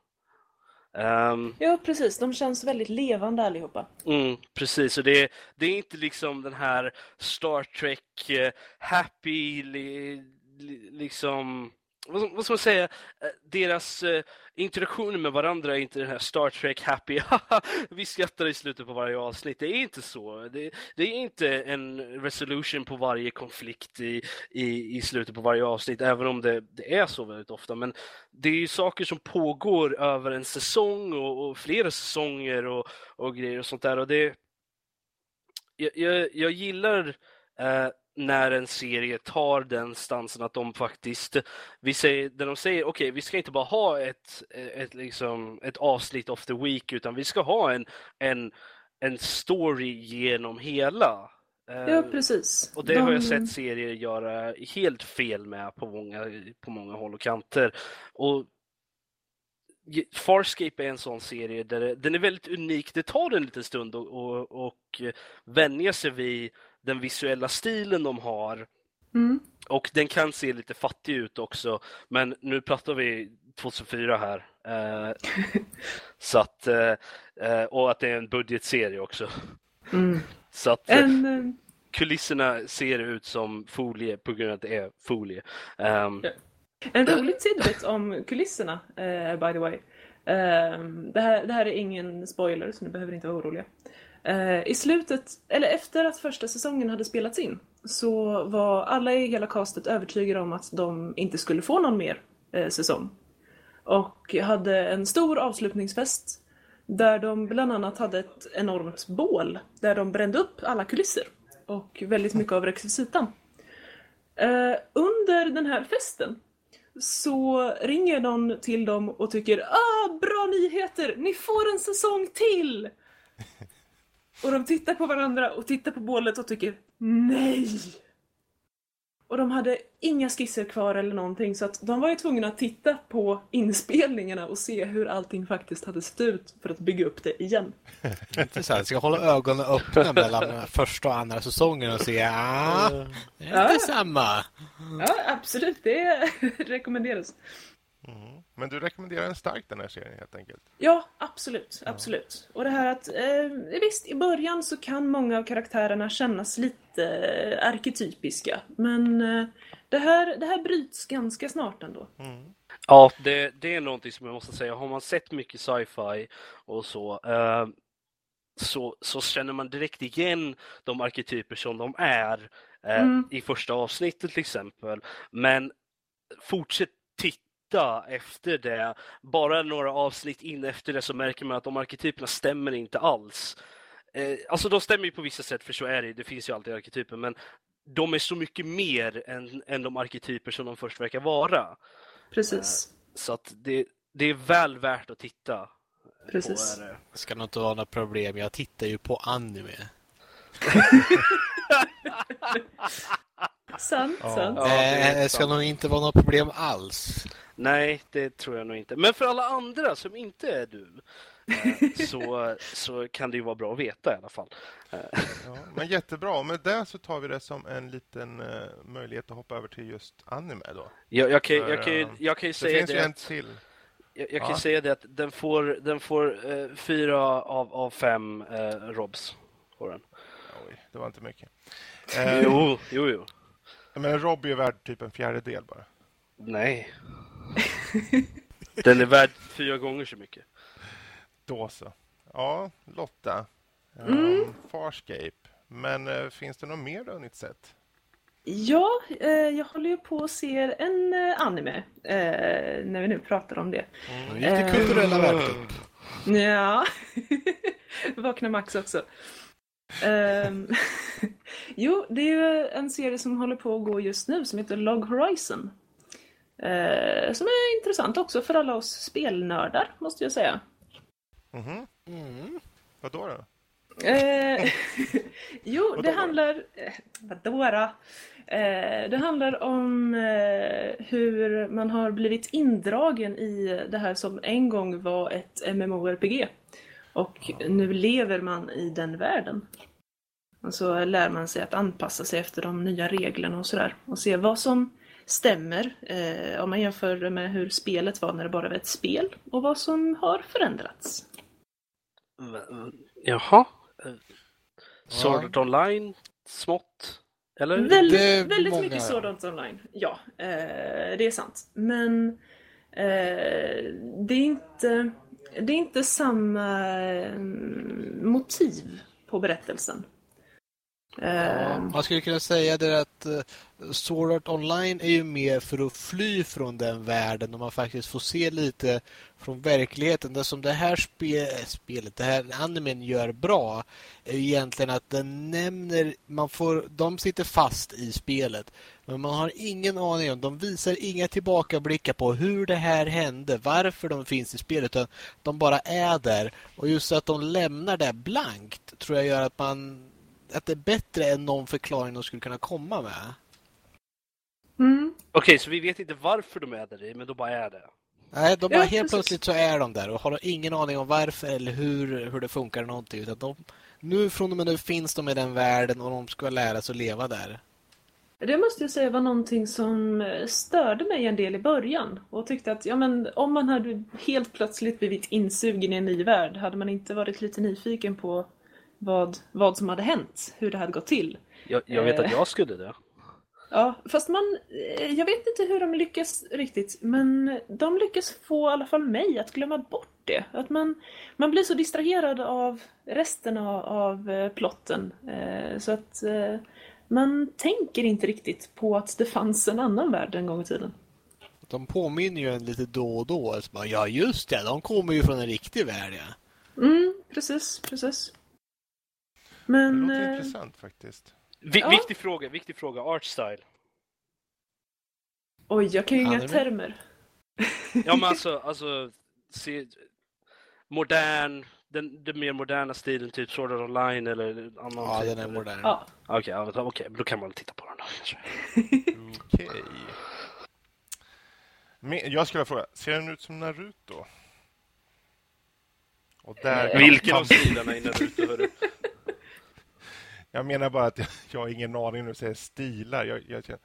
Ehm, Ja, precis. De känns väldigt levande allihopa. Mm, precis, och det, det är inte liksom den här Star Trek eh, happy, li, li, liksom, vad, ska- vad ska man säga, eh, deras eh, interaktioner med varandra är inte den här Star Trek happy, vi skrattar i slutet på varje avsnitt. Det är inte så. Det, det är inte en resolution på varje konflikt i, i, i slutet på varje avsnitt, även om det, det är så väldigt ofta. Men det är ju saker som pågår över en säsong och, och flera säsonger och, och grejer och sånt där. Och det, jag, jag, jag gillar eh, när en serie tar den stansen att de faktiskt, vi säger, där de säger okej, vi ska inte bara ha ett, ett, liksom, ett avsnitt of the week, utan vi ska ha en, en, en story genom hela. Eh, Ja, precis. och det har jag De- sett serier göra helt fel med på många, på många håll och kanter. Och Farscape är en sån serie där den är väldigt unik. Det tar en liten stund och, och, och vänja sig vid den visuella stilen de har. Mm. Och den kan se lite fattig ut också, men nu pratar vi 2004 här. Eh, så att, eh, eh, och att det är en budgetserie också. Mm. Så att eh, En, eh, kulisserna ser ut som folie på grund av att det är folie. Ja. En rolig tidbit om kulisserna, eh, by the way. Eh, det, här, det här är ingen spoiler, så ni behöver inte vara oroliga. Eh, I slutet, eller efter att första säsongen hade spelats in, så var alla i hela castet övertygade om att de inte skulle få någon mer eh, säsong. Och hade en stor avslutningsfest där de bland annat hade ett enormt bål där de brände upp alla kulisser och väldigt mycket av rekvisitan. Eh, under den här festen så ringer någon till dem och tycker ah, bra nyheter, ni får en säsong till! Och de tittar på varandra och tittar på bålet och tycker nej! Och de hade inga skisser kvar eller någonting så att de var ju tvungna att titta på inspelningarna och se hur allting faktiskt hade sett ut för att bygga upp det igen. Intressant. Jag ska hålla ögonen öppna mellan första och andra säsongen och se. Ah, det är inte Ja. samma. Ja, absolut, det rekommenderas. Mm. Men du rekommenderar den starkt den här serien helt enkelt? Ja, absolut. absolut. Och det här att, eh, visst, i början så kan många av karaktärerna kännas lite eh, arketypiska. Men eh, det, här, det här bryts ganska snart ändå. Mm. Ja, det, det är någonting som jag måste säga. Har man sett mycket sci-fi och så, eh, så, så känner man direkt igen de arketyper som de är eh, Mm. i första avsnittet till exempel. Men fortsätt titta efter det. Bara några avsnitt in efter det så märker man att de arketyperna stämmer inte alls. Eh, alltså de stämmer ju på vissa sätt, för så är det Det finns ju alltid arketyper, men de är så mycket mer än, än de arketyper som de först verkar vara. Precis. Så att det, det är väl värt att titta. Precis. På det. Det ska nog inte vara några problem. Jag tittar ju på anime. Sant, Ja. sant. Ja, det är Eh, det ska sant. nog inte vara något problem alls. Nej, det tror jag nog inte. Men för alla andra som inte är du eh, så, så kan det ju vara bra att veta i alla fall. Ja, men jättebra. Med det så tar vi det som en liten eh, möjlighet att hoppa över till just anime då. Jag, jag, kan, För, jag, kan, ju- eh, jag kan ju Det säga finns ju en till. jag, jag kan Ja. ju säga det att den får, den får eh, fyra av, av fem eh, Robs. Får den. Oj, det var inte mycket. Eh, Jo, jo, jo. Men Robbie är värd typ en fjärdedel bara. Nej. Den är värd fyra gånger så mycket. Då så. Ja, Lotta. Um, Mm. Farscape. Men eh, finns det något mer du har hunnit sett? Ja, eh, jag håller ju på och ser en eh, anime. Eh, när vi nu pratar om det. Gick det kulturella värdet upp. Ja, vaknar Max också. Ehm, jo, det är ju en serie som håller på att gå just nu som heter Log Horizon. Eh, som är intressant också för alla oss spelnördar, måste jag säga. Mhm. Mm. Vad då? då? Eh, jo, Vadå det handlar... Eh, vadå då? Eh, det handlar om eh, hur man har blivit indragen i det här som en gång var ett MMORPG. Och nu lever man i den världen. Och så lär man sig att anpassa sig efter de nya reglerna och sådär. Och se vad som stämmer eh, om man jämför med hur spelet var när det bara var ett spel. Och vad som har förändrats. Jaha. Eh, Sword Online, smått? Eller? Väldigt, Det är väldigt många- mycket Sword Art Online. Ja, eh, det är sant. Men eh, det är inte det är inte samma eh, motiv på berättelsen. Eh, Man skulle kunna säga det att uh, Sword Art Online är ju mer för att fly från den världen och man faktiskt får se lite från verkligheten. Det som det här spe spelet, det här animen gör bra är egentligen att den nämner, man får, de sitter fast i spelet men man har ingen aning om, de visar inga tillbakablickar på hur det här hände, varför de finns i spelet utan de bara är där och just att de lämnar det blankt tror jag gör att man att det är bättre än någon förklaring de skulle kunna komma med. mm, Okej, så vi vet inte varför de är där i, men de bara är det. Nej, de bara Ja, helt precis. plötsligt så är de där och har ingen aning om varför eller hur, hur det funkar eller någonting. Utan de, nu från och med nu finns de i den världen och de ska lära sig att leva där. det måste jag säga var någonting som störde mig en del i början. Och tyckte att ja, men, om man hade helt plötsligt blivit insugen i en ny värld, hade man inte varit lite nyfiken på vad, vad som hade hänt, hur det hade gått till. Jag, jag vet Eh. att jag skulle det. Ja, fast man... eh, Jag vet inte hur de lyckas riktigt, men de lyckas få i alla fall mig att glömma bort det. Att man, man blir så distraherad av resten av, av eh, plotten, eh, så att eh, man tänker inte riktigt på att det fanns en annan värld en gång i tiden. De påminner ju en lite då och då. Så bara, ja, just det, de kommer ju från en riktig värld. Ja. Mm, precis, precis. Det Men... låter eh, intressant faktiskt. Vi, Ja. Viktig fråga, viktig fråga. Art style. Oj, jag kan ju inga termer. Ja men alltså, alltså se, modern, den, den mer moderna stilen, typ Sword Art Online eller annan Ja, typ, den är modern. Ja. Okej, ja, men- okej, då kan man titta på den då kanske. Okej. Men Jag skulle vilja fråga, ser den ut som Naruto? Och där Vilken av stilarna i Naruto? Jag menar bara att jag, jag har ingen aning du säger stilar. Jag, jag känner,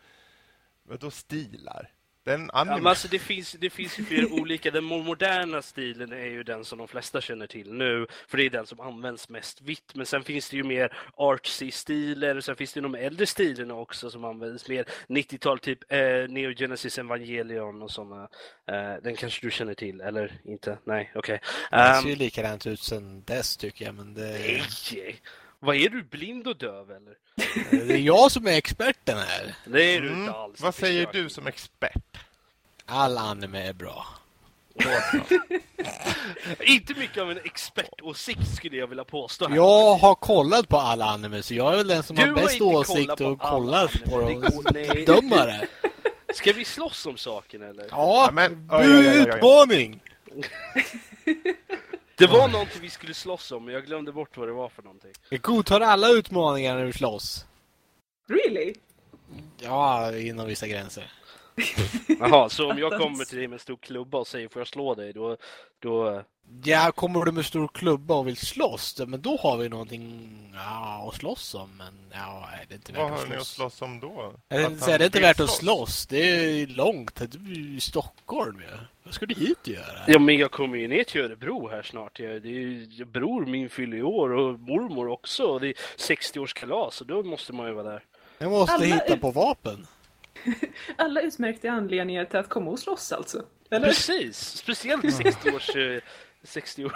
vadå stilar? Den Ja, anime. men alltså det finns, det finns ju flera olika. Den mo- moderna stilen är ju den som de flesta känner till nu, för det är den som används mest vitt. Men sen finns det ju mer artsy-stiler, och sen finns det de äldre stilarna också som används mer. 90-tal, typ eh, Neo Genesis Evangelion och sådana. Eh, den kanske du känner till, eller inte? Nej, okej. Det Ehm, ser ju likadant ut sen dess tycker jag, men det, Nej! Vad är du, blind och döv eller? det är jag som är experten här. Det är du Mm. inte alls. Vad säger du som expert? All anime är bra. Inte mycket av en expertåsikt skulle jag vilja påstå. här. Jag har kollat på alla anime, så jag är väl den som Du har har bäst inte åsikt kollat på och anime. på dem. nej. Dömare. Ska vi slåss om saken eller? Ja, Ja, men- oj, oj, oj, oj, oj. utmaning! Det var någonting vi skulle slåss om, men jag glömde bort vad det var för någonting. Jag godtar alla utmaningar när vi slåss. Really? Ja, inom vissa gränser. Jaha, så om jag kommer till dig med en stor klubba och säger får jag slå dig, då... då... Ja, kommer du med stor klubba och vill slåss, men då har vi någonting ja, att slåss om. Men ja, är det inte värt Vad att har ni att slåss? slåss om då? Att tänkte säga, det är inte värt att slåss. Det är långt. Det är ju i Stockholm ju. Vad ska du hit göra? Ja, men jag kommer ju ner till Örebro här snart. Jag, det är ju, bror min fyller i år och mormor också. Och det är 60-årskalas, så då måste man ju vara där. Jag måste Alla hitta ut- på vapen. Alla utmärkta anledningar till att komma och slåss alltså. Eller? Precis! Speciellt 60 års... eh, 60 år.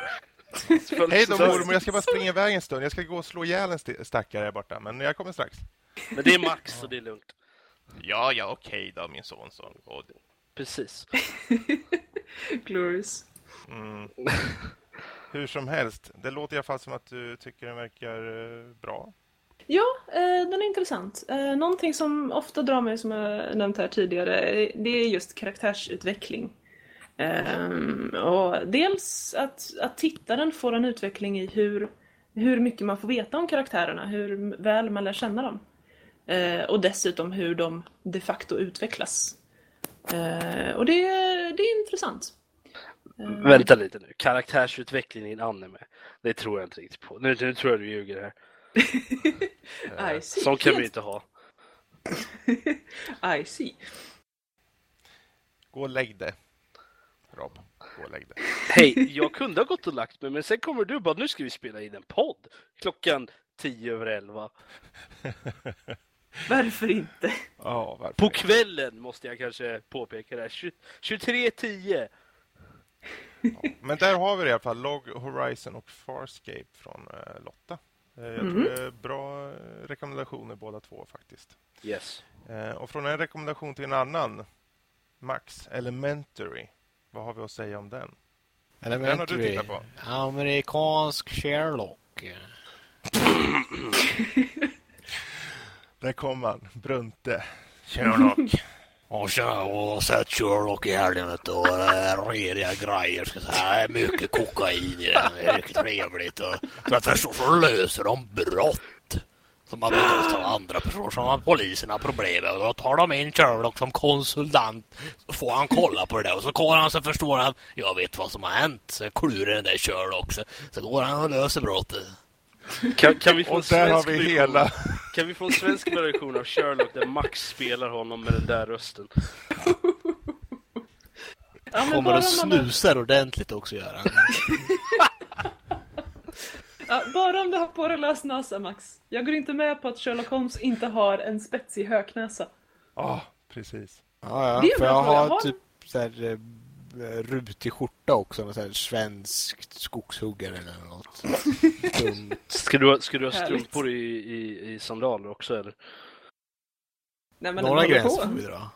Hej då mormor, jag ska bara springa iväg en stund. Jag ska gå och slå ihjäl en st- stackare här borta, men jag kommer strax. Men det är Max, så det är lugnt. Ja, ja, okej då, min son. Så. Precis. Glorious. mm. Hur som helst, det låter i alla fall som att du tycker den verkar eh, bra. Ja, eh, den är intressant. Eh, någonting som ofta drar mig, som jag nämnt här tidigare, eh, det är just karaktärsutveckling. Och dels att, att tittaren får en utveckling i hur, hur mycket man får veta om karaktärerna, hur väl man lär känna dem. Eh, och dessutom hur de de facto utvecklas. Eh, och det, det är intressant. Eh, Vänta lite nu. Karaktärsutveckling i en anime. Det tror jag inte riktigt på. Nu, nu tror jag du ljuger här. I see. Sånt kan vi inte ha. I see. Gå och lägg dig. Rob, gå och lägg dig. Hej, jag kunde ha gått och lagt mig, men sen kommer du bara nu ska vi spela in en podd. Klockan tio över elva. Varför inte? Ja, varför På inte? kvällen måste jag kanske påpeka det här. 20 23.10. Men där har vi det i alla fall. Log Horizon och Farscape från eh, Lotta. Eh, jag tror det är bra eh, rekommendationer båda två faktiskt. Yes. Eh, och från en rekommendation till en annan. Max, Elementary. Vad har vi att säga om den? Den har du tittat på. Amerikansk Sherlock. Där kom han, Brunte. Sherlock. Och tjena, jag har sett Sherlock i helgen vet du, och det är rediga grejer. Ska säga. Det är mycket kokain i den. Det är riktigt trevligt. Och så att förstår så löser de brott. Som man brukar ta andra personer som har polisen har problem med. Och då tar de in Sherlock som konsultant. Så får han kolla på det där. Och så kollar han så förstår han. Jag vet vad som har hänt. Så klurar den där Sherlock. Så, så går han och löser brottet. Kan, kan, vi få en Och där har svensk vi version- hela... kan vi få en svensk version av Sherlock där Max spelar honom med den där rösten? Ja, men Kommer och om man- snusar ordentligt också gör han. Ja, bara om du har på dig lös näsa, Max. Jag går inte med på att Sherlock Holmes inte har en spetsig höknäsa. Ja, precis. Ja, Det är ja. en För bra jag fråga. har Har- typ så här, eh, rutig skjorta också. Med så här svenskt skogshuggare eller något. Ska du, ha- ska du ha strumpor i, i, i sandaler också eller? Nej, men Några gränser får vi dra.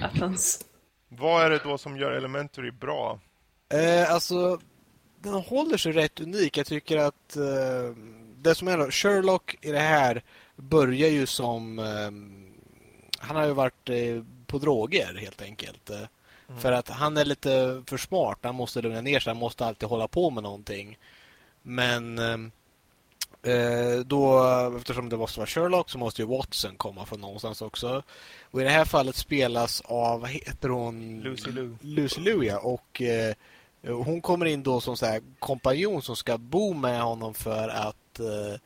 Attans. Vad är det då som gör Elementary bra? Eh, alltså, den håller sig rätt unik. Jag tycker att eh, det som är då, Sherlock i det här börjar ju som... Eh, han har ju varit eh, på droger helt enkelt. Eh, För att han är lite för smart. Han måste lugna ner sig. Han måste alltid hålla på med någonting. Men eh, eh, då, eftersom det måste vara Sherlock så måste ju Watson komma från någonstans också. Och i det här fallet spelas av, vad heter hon? Lucy Liu. Lucy Liu, ja. Och eh, hon kommer in då som så här kompanjon som ska bo med honom för att eh,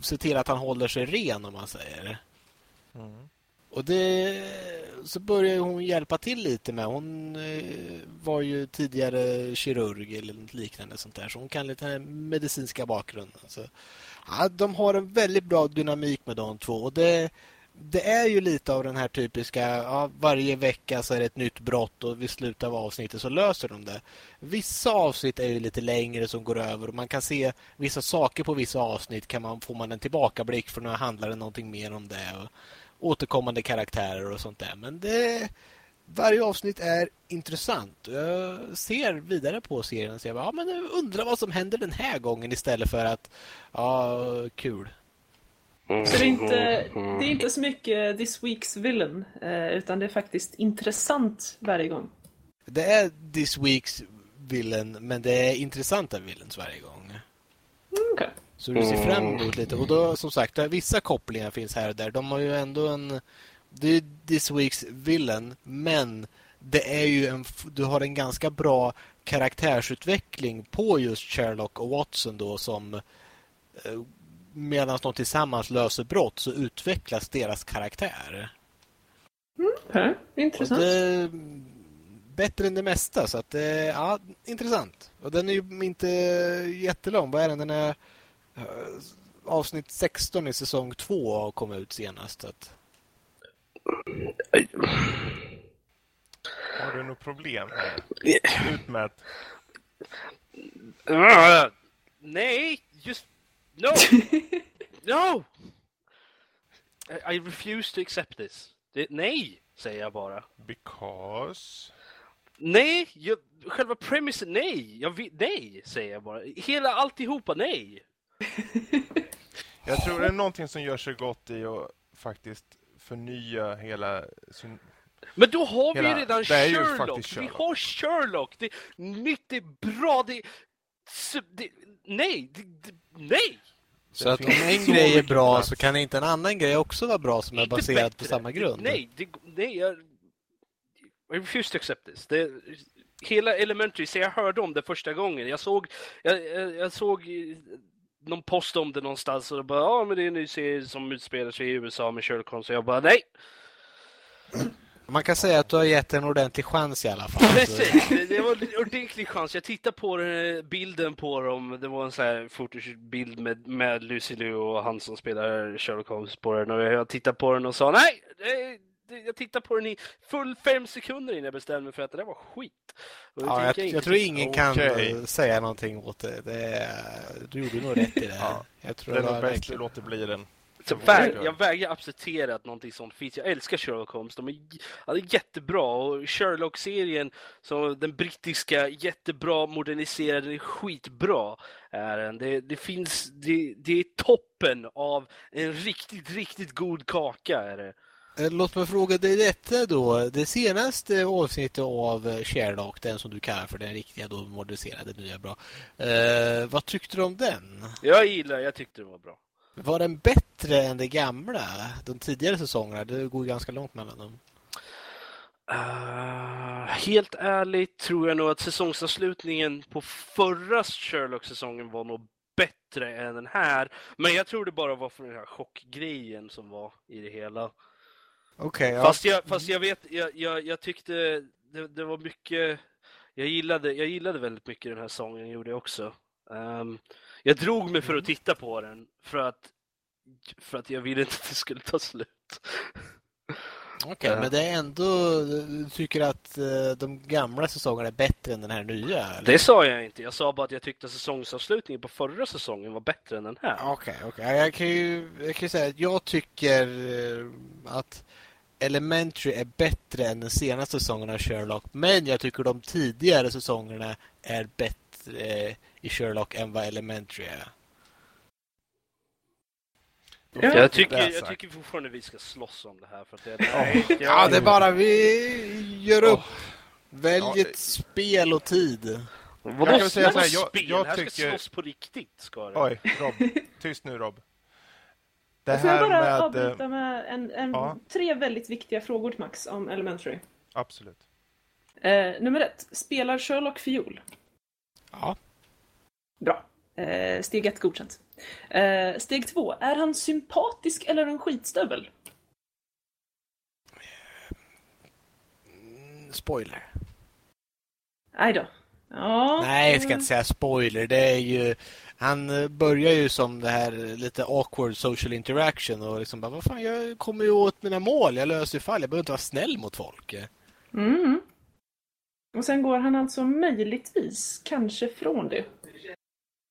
se till att han håller sig ren om man säger. Mm. Och det, så började hon hjälpa till lite med. Hon eh, var ju tidigare kirurg eller något liknande sånt där. Så hon kan lite medicinska bakgrunden. Så, ja, de har en väldigt bra dynamik med de två. Och det, det är ju lite av den här typiska, ja, varje vecka så är det ett nytt brott och vid slutet av avsnittet så löser de det. Vissa avsnitt är ju lite längre som går över och man kan se vissa saker på vissa avsnitt kan man, får man en tillbakablick för nu handlar det någonting mer om det. Och återkommande karaktärer och sånt där. Men det, varje avsnitt är intressant. Jag ser vidare på serien och säger ja, men jag undrar vad som händer den här gången istället för att ja, kul. Så det är inte, det är inte så mycket this week's villain, eh, utan det är faktiskt intressant varje gång. Det är this week's villain, men det är intressanta villains varje gång. Mm, okay. Så du ser fram emot lite. Och då, som sagt, vissa kopplingar finns här och där. De har ju ändå en... Det är this week's villain, men det är ju en, du har en ganska bra karaktärsutveckling på just Sherlock och Watson då som eh, medan de tillsammans löser brott så utvecklas deras karaktär. Mm, okay. Intressant. Det, bättre än det mesta så att det, ja, intressant. Och den är ju inte jättelång. Vad är den? Den är avsnitt 16 i säsong 2 kom ut senast. Att... Har du något problem? Ut med uh, Nej, just... No! no! I, I refuse to accept this. Det, nej, säger jag bara. Because... Nej, jag, själva premissen, nej. Jag, nej, säger jag bara. Hela alltihopa, nej. Jag tror det är någonting som gör sig gott i att faktiskt förnya hela... Sin... Men då har hela... vi redan Sherlock. Sherlock. Vi har Sherlock. Det är nytt, det är bra, det är... Det... Nej, det... nej! Så att om en grej är bra plats. så kan inte en annan grej också vara bra som är baserad bättre. på samma grund? Nej, det, nej jag... I refuse to accept this. Det, hela Elementary, så jag hörde om det första gången. Jag såg, jag, jag, jag såg någon post om det någonstans och bara ja men det är en ny serie som utspelar sig i USA med Sherlock Holmes och jag bara nej. Man kan säga att du har gett en ordentlig chans i alla fall. Precis, det, det var en ordentlig chans. Jag tittade på den, bilden på dem. Det var en sån här fotobild med, med Lucy Liu och han som spelar Sherlock Holmes på den. Och jag tittade på den och sa nej, jag tittade på den i full fem sekunder innan jag bestämde mig för att det där var skit. Ja, jag, jag, jag tror ingen kan okay. säga någonting åt det. det. Du gjorde nog rätt i det. ja, jag tror det är nog bäst du låter bli den. Väg, jag vägrar acceptera att någonting sånt finns. Jag älskar Sherlock Holmes. De är, ja, är jättebra. Och Sherlock-serien, den brittiska, jättebra, moderniserade, är skitbra. Är den. Det, det finns, det, det är toppen av en riktigt, riktigt god kaka. Är det. Eh, låt mig fråga dig detta då. Det senaste avsnittet av eh, Sherlock, den som du kallar för den riktiga då moderniserade nya bra. Eh, vad tyckte du om den? Jag gillar, jag tyckte det var bra. Var den bättre än det gamla? De tidigare säsongerna? Det går ganska långt mellan dem. Uh, helt ärligt tror jag nog att säsongsavslutningen på förra Sherlock-säsongen var nog bättre än den här. Men jag tror det bara var för den här chockgrejen som var i det hela. Okay, ja. fast, jag, fast jag vet, jag, jag, jag tyckte det, det, var mycket, jag gillade, jag gillade väldigt mycket den här sången, gjorde jag också. Um, jag drog mig för att mm. titta på den för att, för att jag ville inte att det skulle ta slut. Okej, okay, uh, men det är ändå, du tycker att uh, de gamla säsongerna är bättre än den här nya? Eller? Det sa jag inte, jag sa bara att jag tyckte att säsongsavslutningen på förra säsongen var bättre än den här. Okej, okay, okay, jag kan ju jag kan säga att jag tycker uh, att Elementary är bättre än den senaste säsongen av Sherlock. Men jag tycker de tidigare säsongerna är bättre i Sherlock än vad Elementary är. Ja, jag, tycker, jag tycker fortfarande vi ska slåss om det här. För att det, nej, oh. Ja, det är bara vi gör upp. Oh. Välj ja. ett spel och tid. Vadå jag kan säga så här, jag, jag, jag tycker... ska slåss på riktigt. Ska det. Oj, Rob. Tyst nu, Rob. Det Får jag bara med... avbryta eh, med en, en ja. tre väldigt viktiga frågor till Max om Elementary? Absolut. Eh, nummer ett. Spelar Sherlock fiol? Ja. Bra. Eh, steg ett godkänt. Eh, steg två. Är han sympatisk eller en skitstövel? Spoiler. Aj då. Ja, Nej, jag ska inte säga spoiler. Det är ju... Han eh, börjar ju som det här lite awkward social interaction och liksom bara, vad fan, jag kommer ju åt mina mål, jag löser ju fall, jag behöver inte vara snäll mot folk. Mm. Och sen går han alltså möjligtvis kanske från det.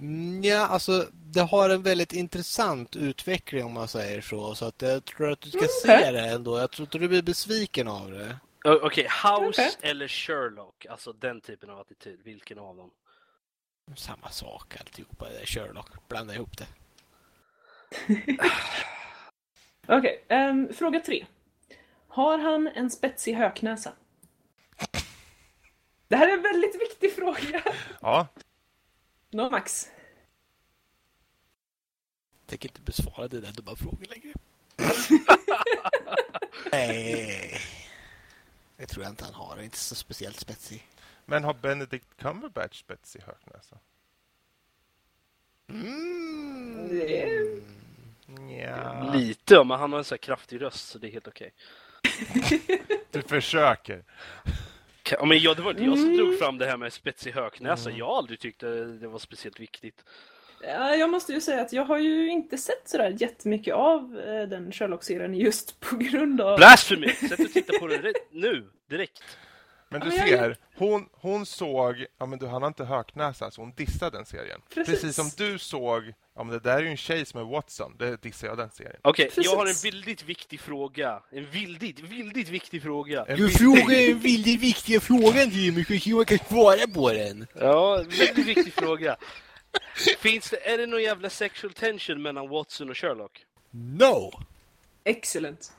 Mm, Ja, alltså det har en väldigt intressant utveckling om man säger så. Så att jag tror att du ska Mm, se det ändå. Jag tror inte du blir besviken av det. Okej, House Okej. eller Sherlock? Alltså den typen av attityd. Vilken av dem? Samma sak alltihopa. Det är Sherlock. Blanda ihop det. Okej, ehm, fråga tre. Har han en spetsig höknäsa? Det här är en väldigt viktig fråga. Ja, Nå, Max. Jag tänker inte besvara dina dumma frågor längre. Nej. Det tror jag inte han har. Han är inte så speciellt spetsig. men har Benedict Cumberbatch spetsig höknäsa? Mm. Ja. Lite, men han har en så här kraftig röst så det är helt okej. Du försöker. Ja, men ja, det var inte jag som Mm. drog fram det här med spetsig höknäsa. Mm. Jag har aldrig tyckt det var speciellt viktigt. Ja, jag måste ju säga att jag har ju inte sett sådär jättemycket av eh, den Sherlock-serien just på grund av... Blasphemy! Sätt och titta på den nu, direkt. Men Ja, du men jag- ser, hon, hon såg, ja men du han har inte höknäsa så hon dissade den serien. Precis. som du såg, ja men det där är ju en tjej som är Watson, det dissar jag den serien. Okej, Precis. jag har en väldigt viktig fråga. En väldigt, väldigt viktig fråga. En Du viktig- frågar en väldigt viktig fråga Jimmy, så jag kan svara på den. Ja, väldigt viktig fråga. Finns det, är det någon jävla sexual tension mellan Watson och Sherlock? No! Excellent.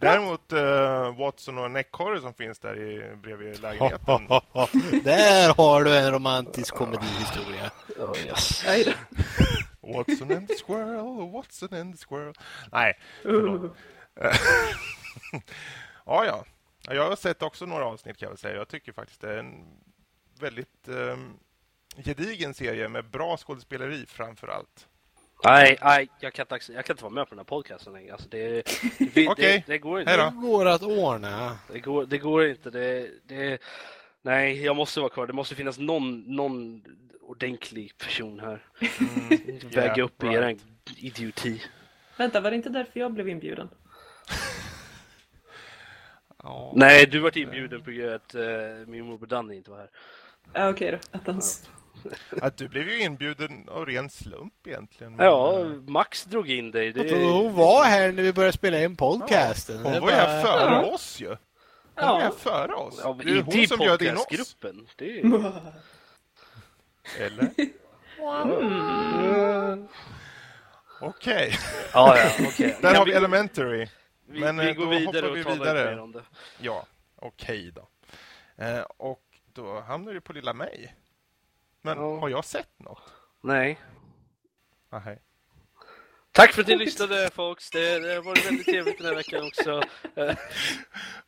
Däremot eh, Watson och en ekorre som finns där i, bredvid lägenheten. Där har du en romantisk komedihistoria. Oh, yes. Watson and the squirrel, Watson and the squirrel. Nej. Uh. ja, ja. Ja, Jag har sett också några avsnitt kan jag väl säga. Jag tycker faktiskt det är en väldigt eh, gedigen serie med bra skådespeleri framför allt. Nej, nej, jag kan, inte, jag kan inte vara med på den här podcasten längre. Alltså, det, det, Okej. det, det går inte. Det går att ordna. Det går, det går inte. Det, det, nej, jag måste vara kvar. Det måste finnas någon, någon ordentlig person här. Mm, Väga yeah, upp i right. eran idioti. Vänta, var det inte därför jag blev inbjuden? Ja. Nej, du vart inbjuden på grund av att eh, min morbror Danny inte var här. Ja, okej då. Attans. Att du blev ju inbjuden av ren slump egentligen. Ja, Max drog in dig. Det, Hon var här när vi började spela in podcasten. Hon Det var ju här före Ja. oss ju. Hon var här Ja. före oss. ja, det är i hon som bjöd in oss. podcastgruppen. Det är... Eller? Okej, Ja, ja, okej. där Kan har vi Elementary. Vi, Men, vi eh, går då vidare hoppar och vi talar vidare. mer om det. Ja, okej då. Eh, och då hamnar du på lilla mig. Men Ja. har jag sett något? Nej. Nej. Tack för att ni lyssnade folks. Det, det har varit väldigt trevligt den här veckan också.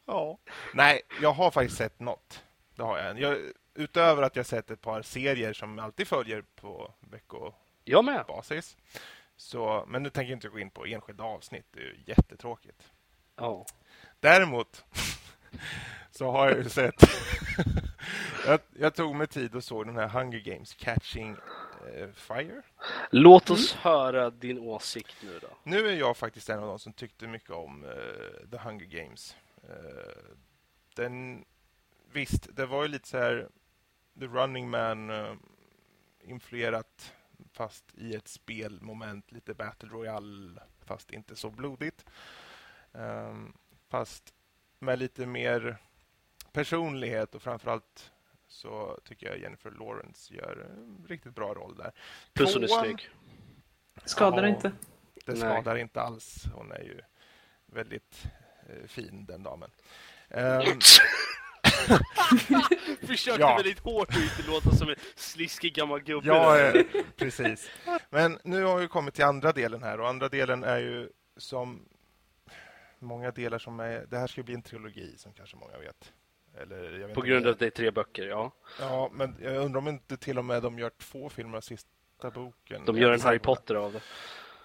Ja. Nej, jag har faktiskt sett något. Det har jag. jag. Utöver att jag sett ett par serier som alltid följer på veckobasis. Så, men nu tänker jag inte gå in på enskilda avsnitt. Det är ju jättetråkigt. Ja. Däremot så har jag ju sett... jag, jag tog mig tid och såg den här Hunger Games Catching eh, Fire. Låt oss höra din åsikt nu då. Nu är jag faktiskt en av de som tyckte mycket om eh, The Hunger Games. Eh, den, visst, det var ju lite så här The Running Man eh, influerat fast i ett spelmoment, lite Battle Royale fast inte så blodigt. Ehm, fast med lite mer personlighet och framförallt så tycker jag Jennifer Lawrence gör en riktigt bra roll där. Puss och Tvåan- snygg. Skadar Ja. inte. Det Nej. skadar inte alls. Hon är ju väldigt eh, fin, den damen. Ehm, Försökte Ja. väldigt hårt att inte låta som en sliskig gammal gubbe. ja, eh, precis. Men nu har vi kommit till andra delen här och andra delen är ju som många delar som är... Det här ska ju bli en trilogi som kanske många vet. Eller, jag vet På grund av att det är tre böcker, ja. Ja, men jag undrar om inte till och med de gör två filmer av sista boken. De gör en Harry. Potter av det.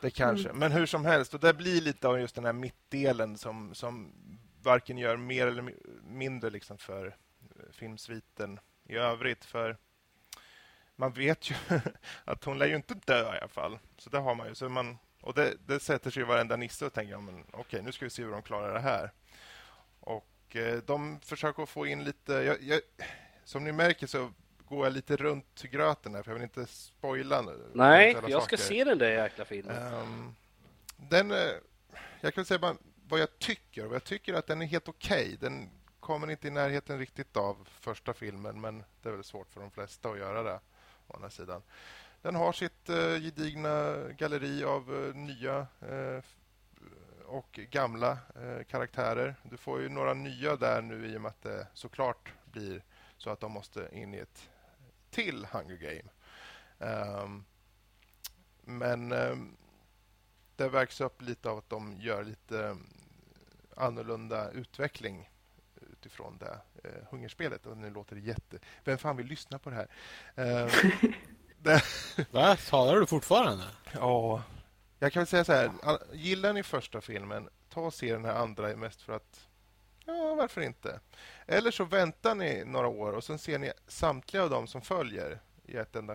Det kanske. Men hur som helst, och det blir lite av just den här mittdelen som, som varken gör mer eller mindre liksom för eh, filmsviten i övrigt. För man vet ju att hon lär ju inte dö i alla fall. Så det har man ju. Så man, och det, det sätter sig ju varenda nisse och tänker men okej, nu ska vi se hur de klarar det här. Och eh, de försöker få in lite... Jag, jag, som ni märker så går jag lite runt gröten här, för jag vill inte spoila. Nej, jag ska se den där jäkla filmen. Um, den, eh, jag kan säga bara vad jag tycker. Jag tycker att den är helt okej. Okay. Den kommer inte i närheten riktigt av första filmen, men det är väl svårt för de flesta att göra det. Å andra sidan. Den har sitt eh, gedigna galleri av eh, nya eh, och gamla eh, karaktärer. Du får ju några nya där nu i och med att det såklart blir så att de måste in i ett till Hunger Game. Um, men um, det verks upp lite av att de gör lite um, annorlunda utveckling utifrån det uh, hungerspelet. Och nu låter det jätte... Vem fan vill lyssna på det här? Uh, det... Va? Talar du fortfarande? Ja. Jag kan säga så här. Gillar ni första filmen, ta och se den här andra mest för att Ja, varför inte? Eller så väntar ni några år och sen ser ni samtliga av dem som följer i ett enda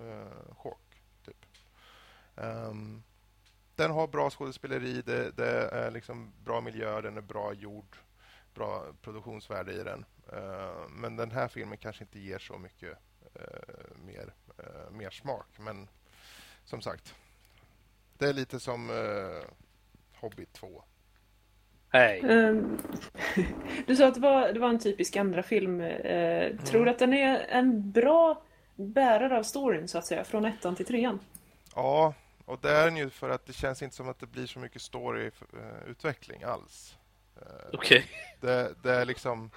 uh, chock. Typ. Um, den har bra skådespeleri, det, det, är liksom bra miljö, den är bra gjord, bra produktionsvärde i den. Uh, men den här filmen kanske inte ger så mycket uh, mer, uh, mer smak. Men som sagt, det är lite som Hobbit 2. Hej. Um, du sa att det var, det var en typisk andra film. Uh, mm. Tror du att den är en bra bärare av storyn, så att säga, från ettan till trean? Ja, och det är den ju för att det känns inte som att det blir så mycket storyutveckling alls. Uh, Okej. Okay. Det, det, är liksom...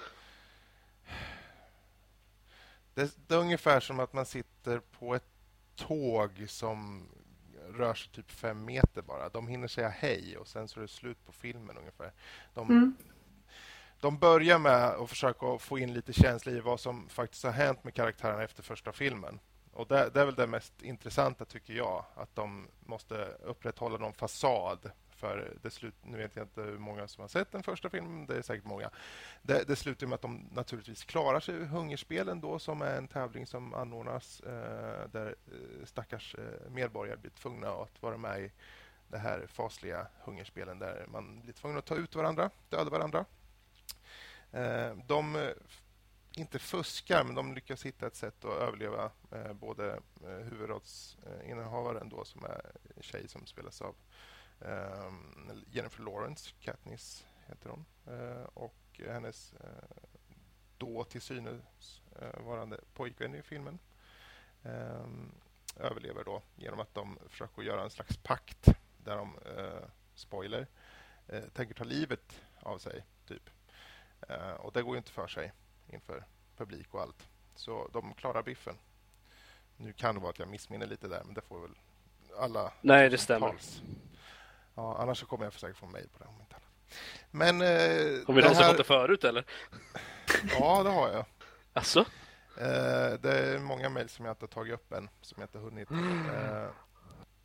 Det, det är ungefär som att man sitter på ett tåg som rör sig typ fem meter bara. De hinner säga hej och sen så är det slut på filmen ungefär. De, mm. de börjar med att försöka få in lite känsla i vad som faktiskt har hänt med karaktärerna efter första filmen. Och det, det, är väl det mest intressanta tycker jag, att de måste upprätthålla någon fasad för det slut, nu vet jag inte hur många som har sett den första filmen, det är säkert många. Det, det slutar med att de naturligtvis klarar sig i Hungerspelen då, som är en tävling som anordnas eh, där eh, stackars eh, medborgare blir tvungna att vara med i det här fasliga hungerspelen där man blir tvungen att ta ut varandra, döda varandra. Eh, de eh, inte fuskar, men de lyckas hitta ett sätt att överleva. Eh, både eh, huvudrollsinnehavaren då, som är en tjej som spelas av Jennifer Lawrence, Katniss heter hon. Eh, och hennes eh, då till synes eh, varande pojkvän i filmen ehm, överlever då genom att de försöker göra en slags pakt där de, spoiler, tänker ta livet av sig, typ. och det går ju inte för sig inför publik och allt. Så de klarar biffen. Nu kan det vara att jag missminner lite där, men det får väl alla... Nej, det stämmer. Tals. Ja, annars så kommer jag säkert få mejl på det. Om inte Men... Eh, har vi någon här... fått det förut eller? Ja, det har jag. Alltså? Eh, det är många mejl som jag inte har tagit upp än, som jag inte har hunnit. Mm. Eh,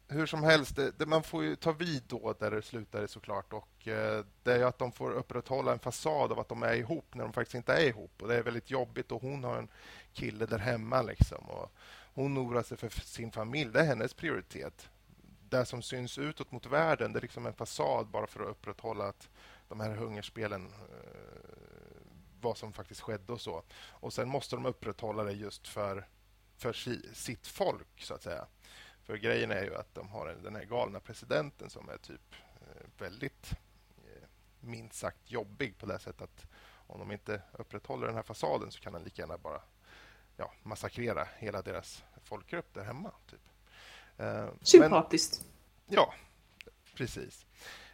hur som helst, det, det, man får ju ta vid då där det slutar såklart. Och eh, det är att de får upprätthålla en fasad av att de är ihop när de faktiskt inte är ihop. Och det är väldigt jobbigt och hon har en kille där hemma liksom. Och hon oroar sig för sin familj, det är hennes prioritet det som syns utåt mot världen det är liksom en fasad bara för att upprätthålla att de här hungerspelen eh, vad som faktiskt skedde och så. Och sen måste de upprätthålla det just för, för si, sitt folk, så att säga. För grejen är ju att de har den här galna presidenten som är typ eh, väldigt eh, minst sagt jobbig på det sättet att om de inte upprätthåller den här fasaden så kan han lika gärna bara ja, massakrera hela deras folkgrupp där hemma. Typ. Eh, Sympatiskt. Men, ja, precis.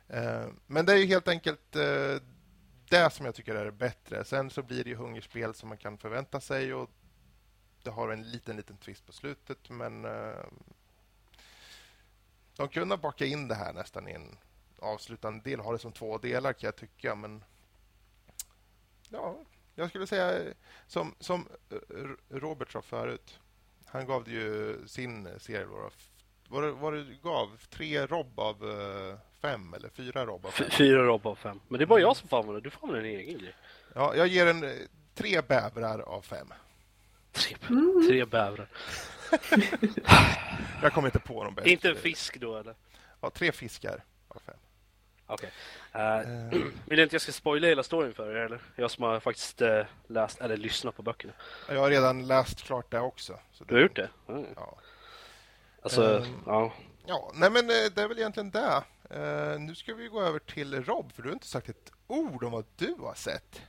Eh, men det är helt enkelt eh, det som jag tycker är det bättre. Sen så blir det ju hungerspel som man kan förvänta sig och det har en liten, liten twist på slutet, men de kunde baka in det här nästan i en avslutande del. Ha det som två delar kan jag tycka, men ja, jag skulle säga som, som Robert sa förut. Han gav ju sin serie då, det, vad det gav? Tre robb av uh, fem eller fyra Rob av fem. fyra Rob av fem. Men det är bara jag som får använda Du får använda en egen grej. Ja, jag ger en eh, tre bävrar av fem. Tre, tre bävrar. Jag kommer inte på någon bättre. Inte en fisk då eller? Ja, tre fiskar av fem. Okej. Eh, Eh, vill ni inte jag ska spoila hela storyn för er eller? Jag som har faktiskt eh, läst eller lyssnat på böckerna. jag har redan läst klart det också. Så Du har gjort det? Mm. Ja. Alltså, Ehm. ja. Ja, nej men eh, det är väl egentligen det. Eh, nu ska vi gå över till Rob, för du har inte sagt ett ord om vad du har sett.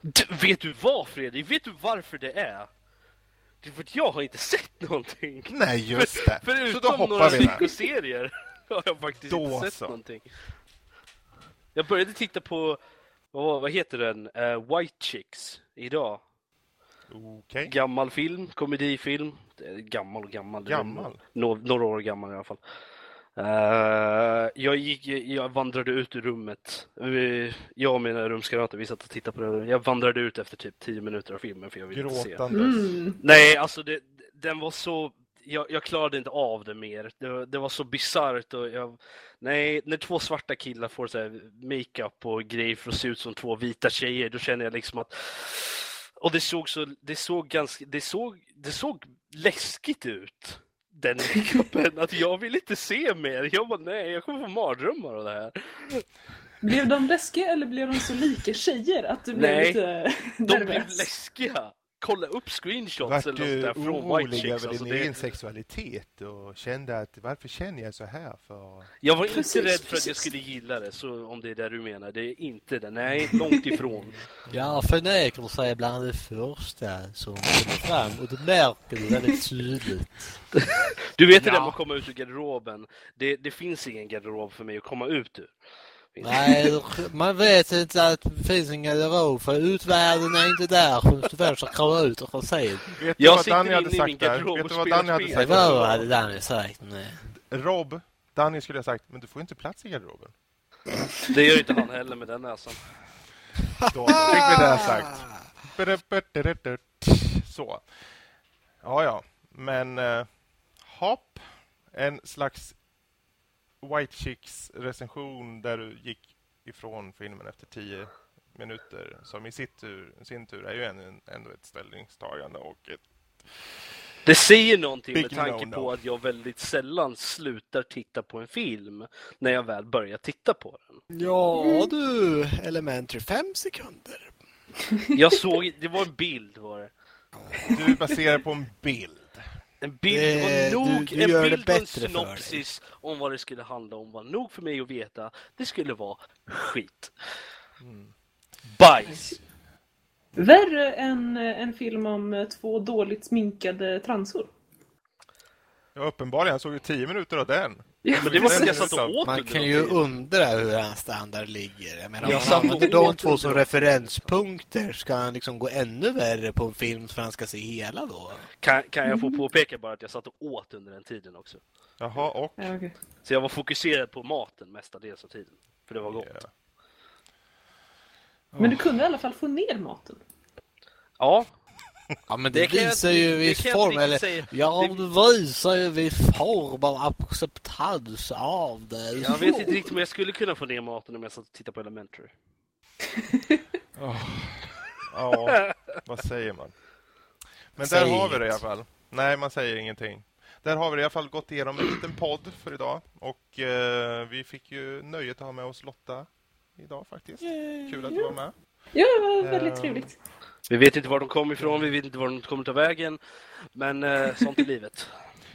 Du, vet du vad Fredrik? Vet du varför det är? Det är för att jag har inte sett någonting. Nej, just det. så då Förutom hoppar några psykoserier har jag faktiskt Då inte sett så. någonting. Jag började titta på, vad, vad heter den? Eh, White Chicks idag. Okej. Gammal film, komedifilm. Gammal och gammal. Gammal? Några, några år gammal i alla fall. Eh, jag, gick, jag vandrade ut ur rummet. Vi- Jag och mina rumskamrater, vi satt och tittade på det. Jag vandrade ut efter typ 10 minuter av filmen för jag ville inte se. Gråtandes. Mm. Nej, alltså det, den var så... Jag, jag klarade inte av det mer. Det, var- det var så bisarrt och jag... Nej, när två svarta killar får så här makeup och grejer för att se ut som två vita tjejer, då känner jag liksom att... Och det såg så... Det såg ganska... Det såg, det såg läskigt ut. Den makeupen, att jag vill inte se mer. Jag bara, nej, jag kommer få mardrömmar av det här. Blev de läskiga eller blev de så lika tjejer att du blev Nej, lite De blev nervös? läskiga. Kolla upp screenshots Vart eller något du där från White Chicks. över Alltså din det... egen sexualitet och kände att varför känner jag så här för? Jag var Precis, inte rädd för att jag precis. skulle gilla det, så om det är det du menar. Det är inte det. Nej, långt ifrån. Jag förnekar sig bland det första som kommer fram och det märker du väldigt tydligt. Du vet det Ja. där med att komma ut ur garderoben. Det, det finns ingen garderob för mig att komma ut ur. Nej, man vet inte att det finns en garderob för utvärlden är inte där du väl ska ut och få se. Vet du vad Danny hade sagt där? Vet du vad Danny hade sagt? vad hade Danny sagt. Nej. Rob, Danny skulle ha sagt, men du får inte plats i garderoben. Det gör inte han heller med den näsan. Då fick vi det sagt. Så. Ja, ja. Men eh, hopp. En slags White Chicks recension där du gick ifrån filmen efter tio minuter. Som i sitt tur, sin tur är ju en- ändå ett ställningstagande och ett Det säger någonting Big med tanke no-no. på att jag väldigt sällan slutar titta på en film när jag väl börjar titta på den. Ja du, Elementary, fem sekunder. Jag såg, det var en bild var det. Du baserar på en bild. En bild Det- var nog, du- du en bild och en synopsis om vad det skulle handla om var nog för mig att veta. Det skulle vara skit. Mm. Bajs. Värre än eh, en film om eh, två dåligt sminkade transor. Ja, uppenbarligen. Jag såg ju tio minuter av den. Ja, Men det var att jag satt och åt Man kan ju undra hur hans standard ligger. Jag menar, om han använder de två som referenspunkter ska han liksom gå ännu värre på en film för han ska se hela då. Kan, kan jag få påpeka bara att jag satt och åt under den tiden också. Jaha, och? Ja, okej. Så jag var fokuserad på maten mestadels av tiden. För det var gott. Ja. Men du kunde i alla fall få ner maten. Ja, Ja men Det det, visar ju det viss form. Eller, säga. ja, Det- det visar ju viss form av acceptans av det. jag vet inte riktigt om jag skulle kunna få ner maten om jag satt och tittade på Elementary. Ja, vad säger man? Men Säg där har vi det i alla fall. Nej, man säger ingenting. Där har vi det i alla fall gått igenom en liten podd för idag. Och eh, vi fick ju nöjet att ha med oss Lotta idag faktiskt. Kul att du var med. Ja, det var väldigt Ehm. trevligt. Vi vet inte var de kom ifrån, vi vet inte var de kommer ta vägen. Men eh, sånt är livet.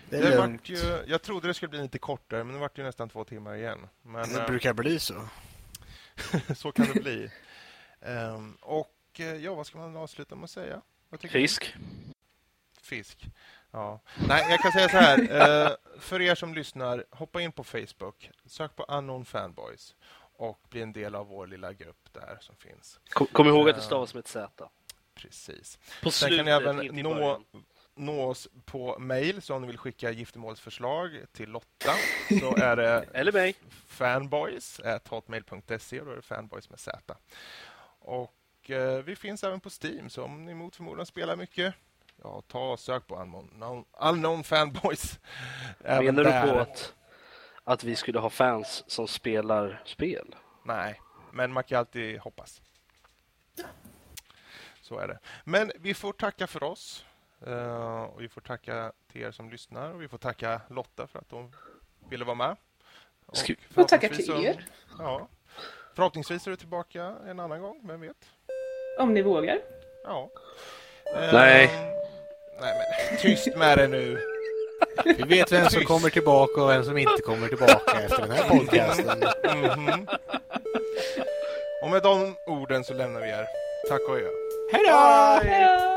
Det Det vart ju, jag trodde det skulle bli lite kortare, men det vart ju nästan två timmar igen. Men Det eh, brukar bli så. så kan det bli. Ehm, och eh, ja, vad ska man avsluta med att säga? Fisk. Fisk. Ja. Nej, jag kan säga så här. Eh, för er som lyssnar, hoppa in på Facebook. Sök på Unknown Fanboys och bli en del av vår lilla grupp där som finns. Kom, kom ihåg att det stavas med ett Z. Precis. På Sen slutet, kan ni även nå, början. nå oss på mail så om ni vill skicka giftermålsförslag till Lotta så är det Eller mig. fanboys.hotmail.se och då är det fanboys med Z. Och eh, vi finns även på Steam så om ni mot förmodan spelar mycket Ja, ta och sök på Unknown, Unknown Fanboys. Även Menar där. du på att att vi skulle ha fans som spelar spel. Nej, men man kan alltid hoppas. Så är det. Men vi får tacka för oss. Uh, och vi får tacka till er som lyssnar och vi får tacka Lotta för att hon ville vara med. Och, och tacka till er. Ja. Förhoppningsvis är du tillbaka en annan gång, vem vet? Om ni vågar. Ja. Nej. Uh, nej men tyst med det nu. Vi vet vem som kommer tillbaka och vem som inte kommer tillbaka efter den här podcasten. Mm -hmm. Och med de orden så lämnar vi er. Tack och adjö. Hej då!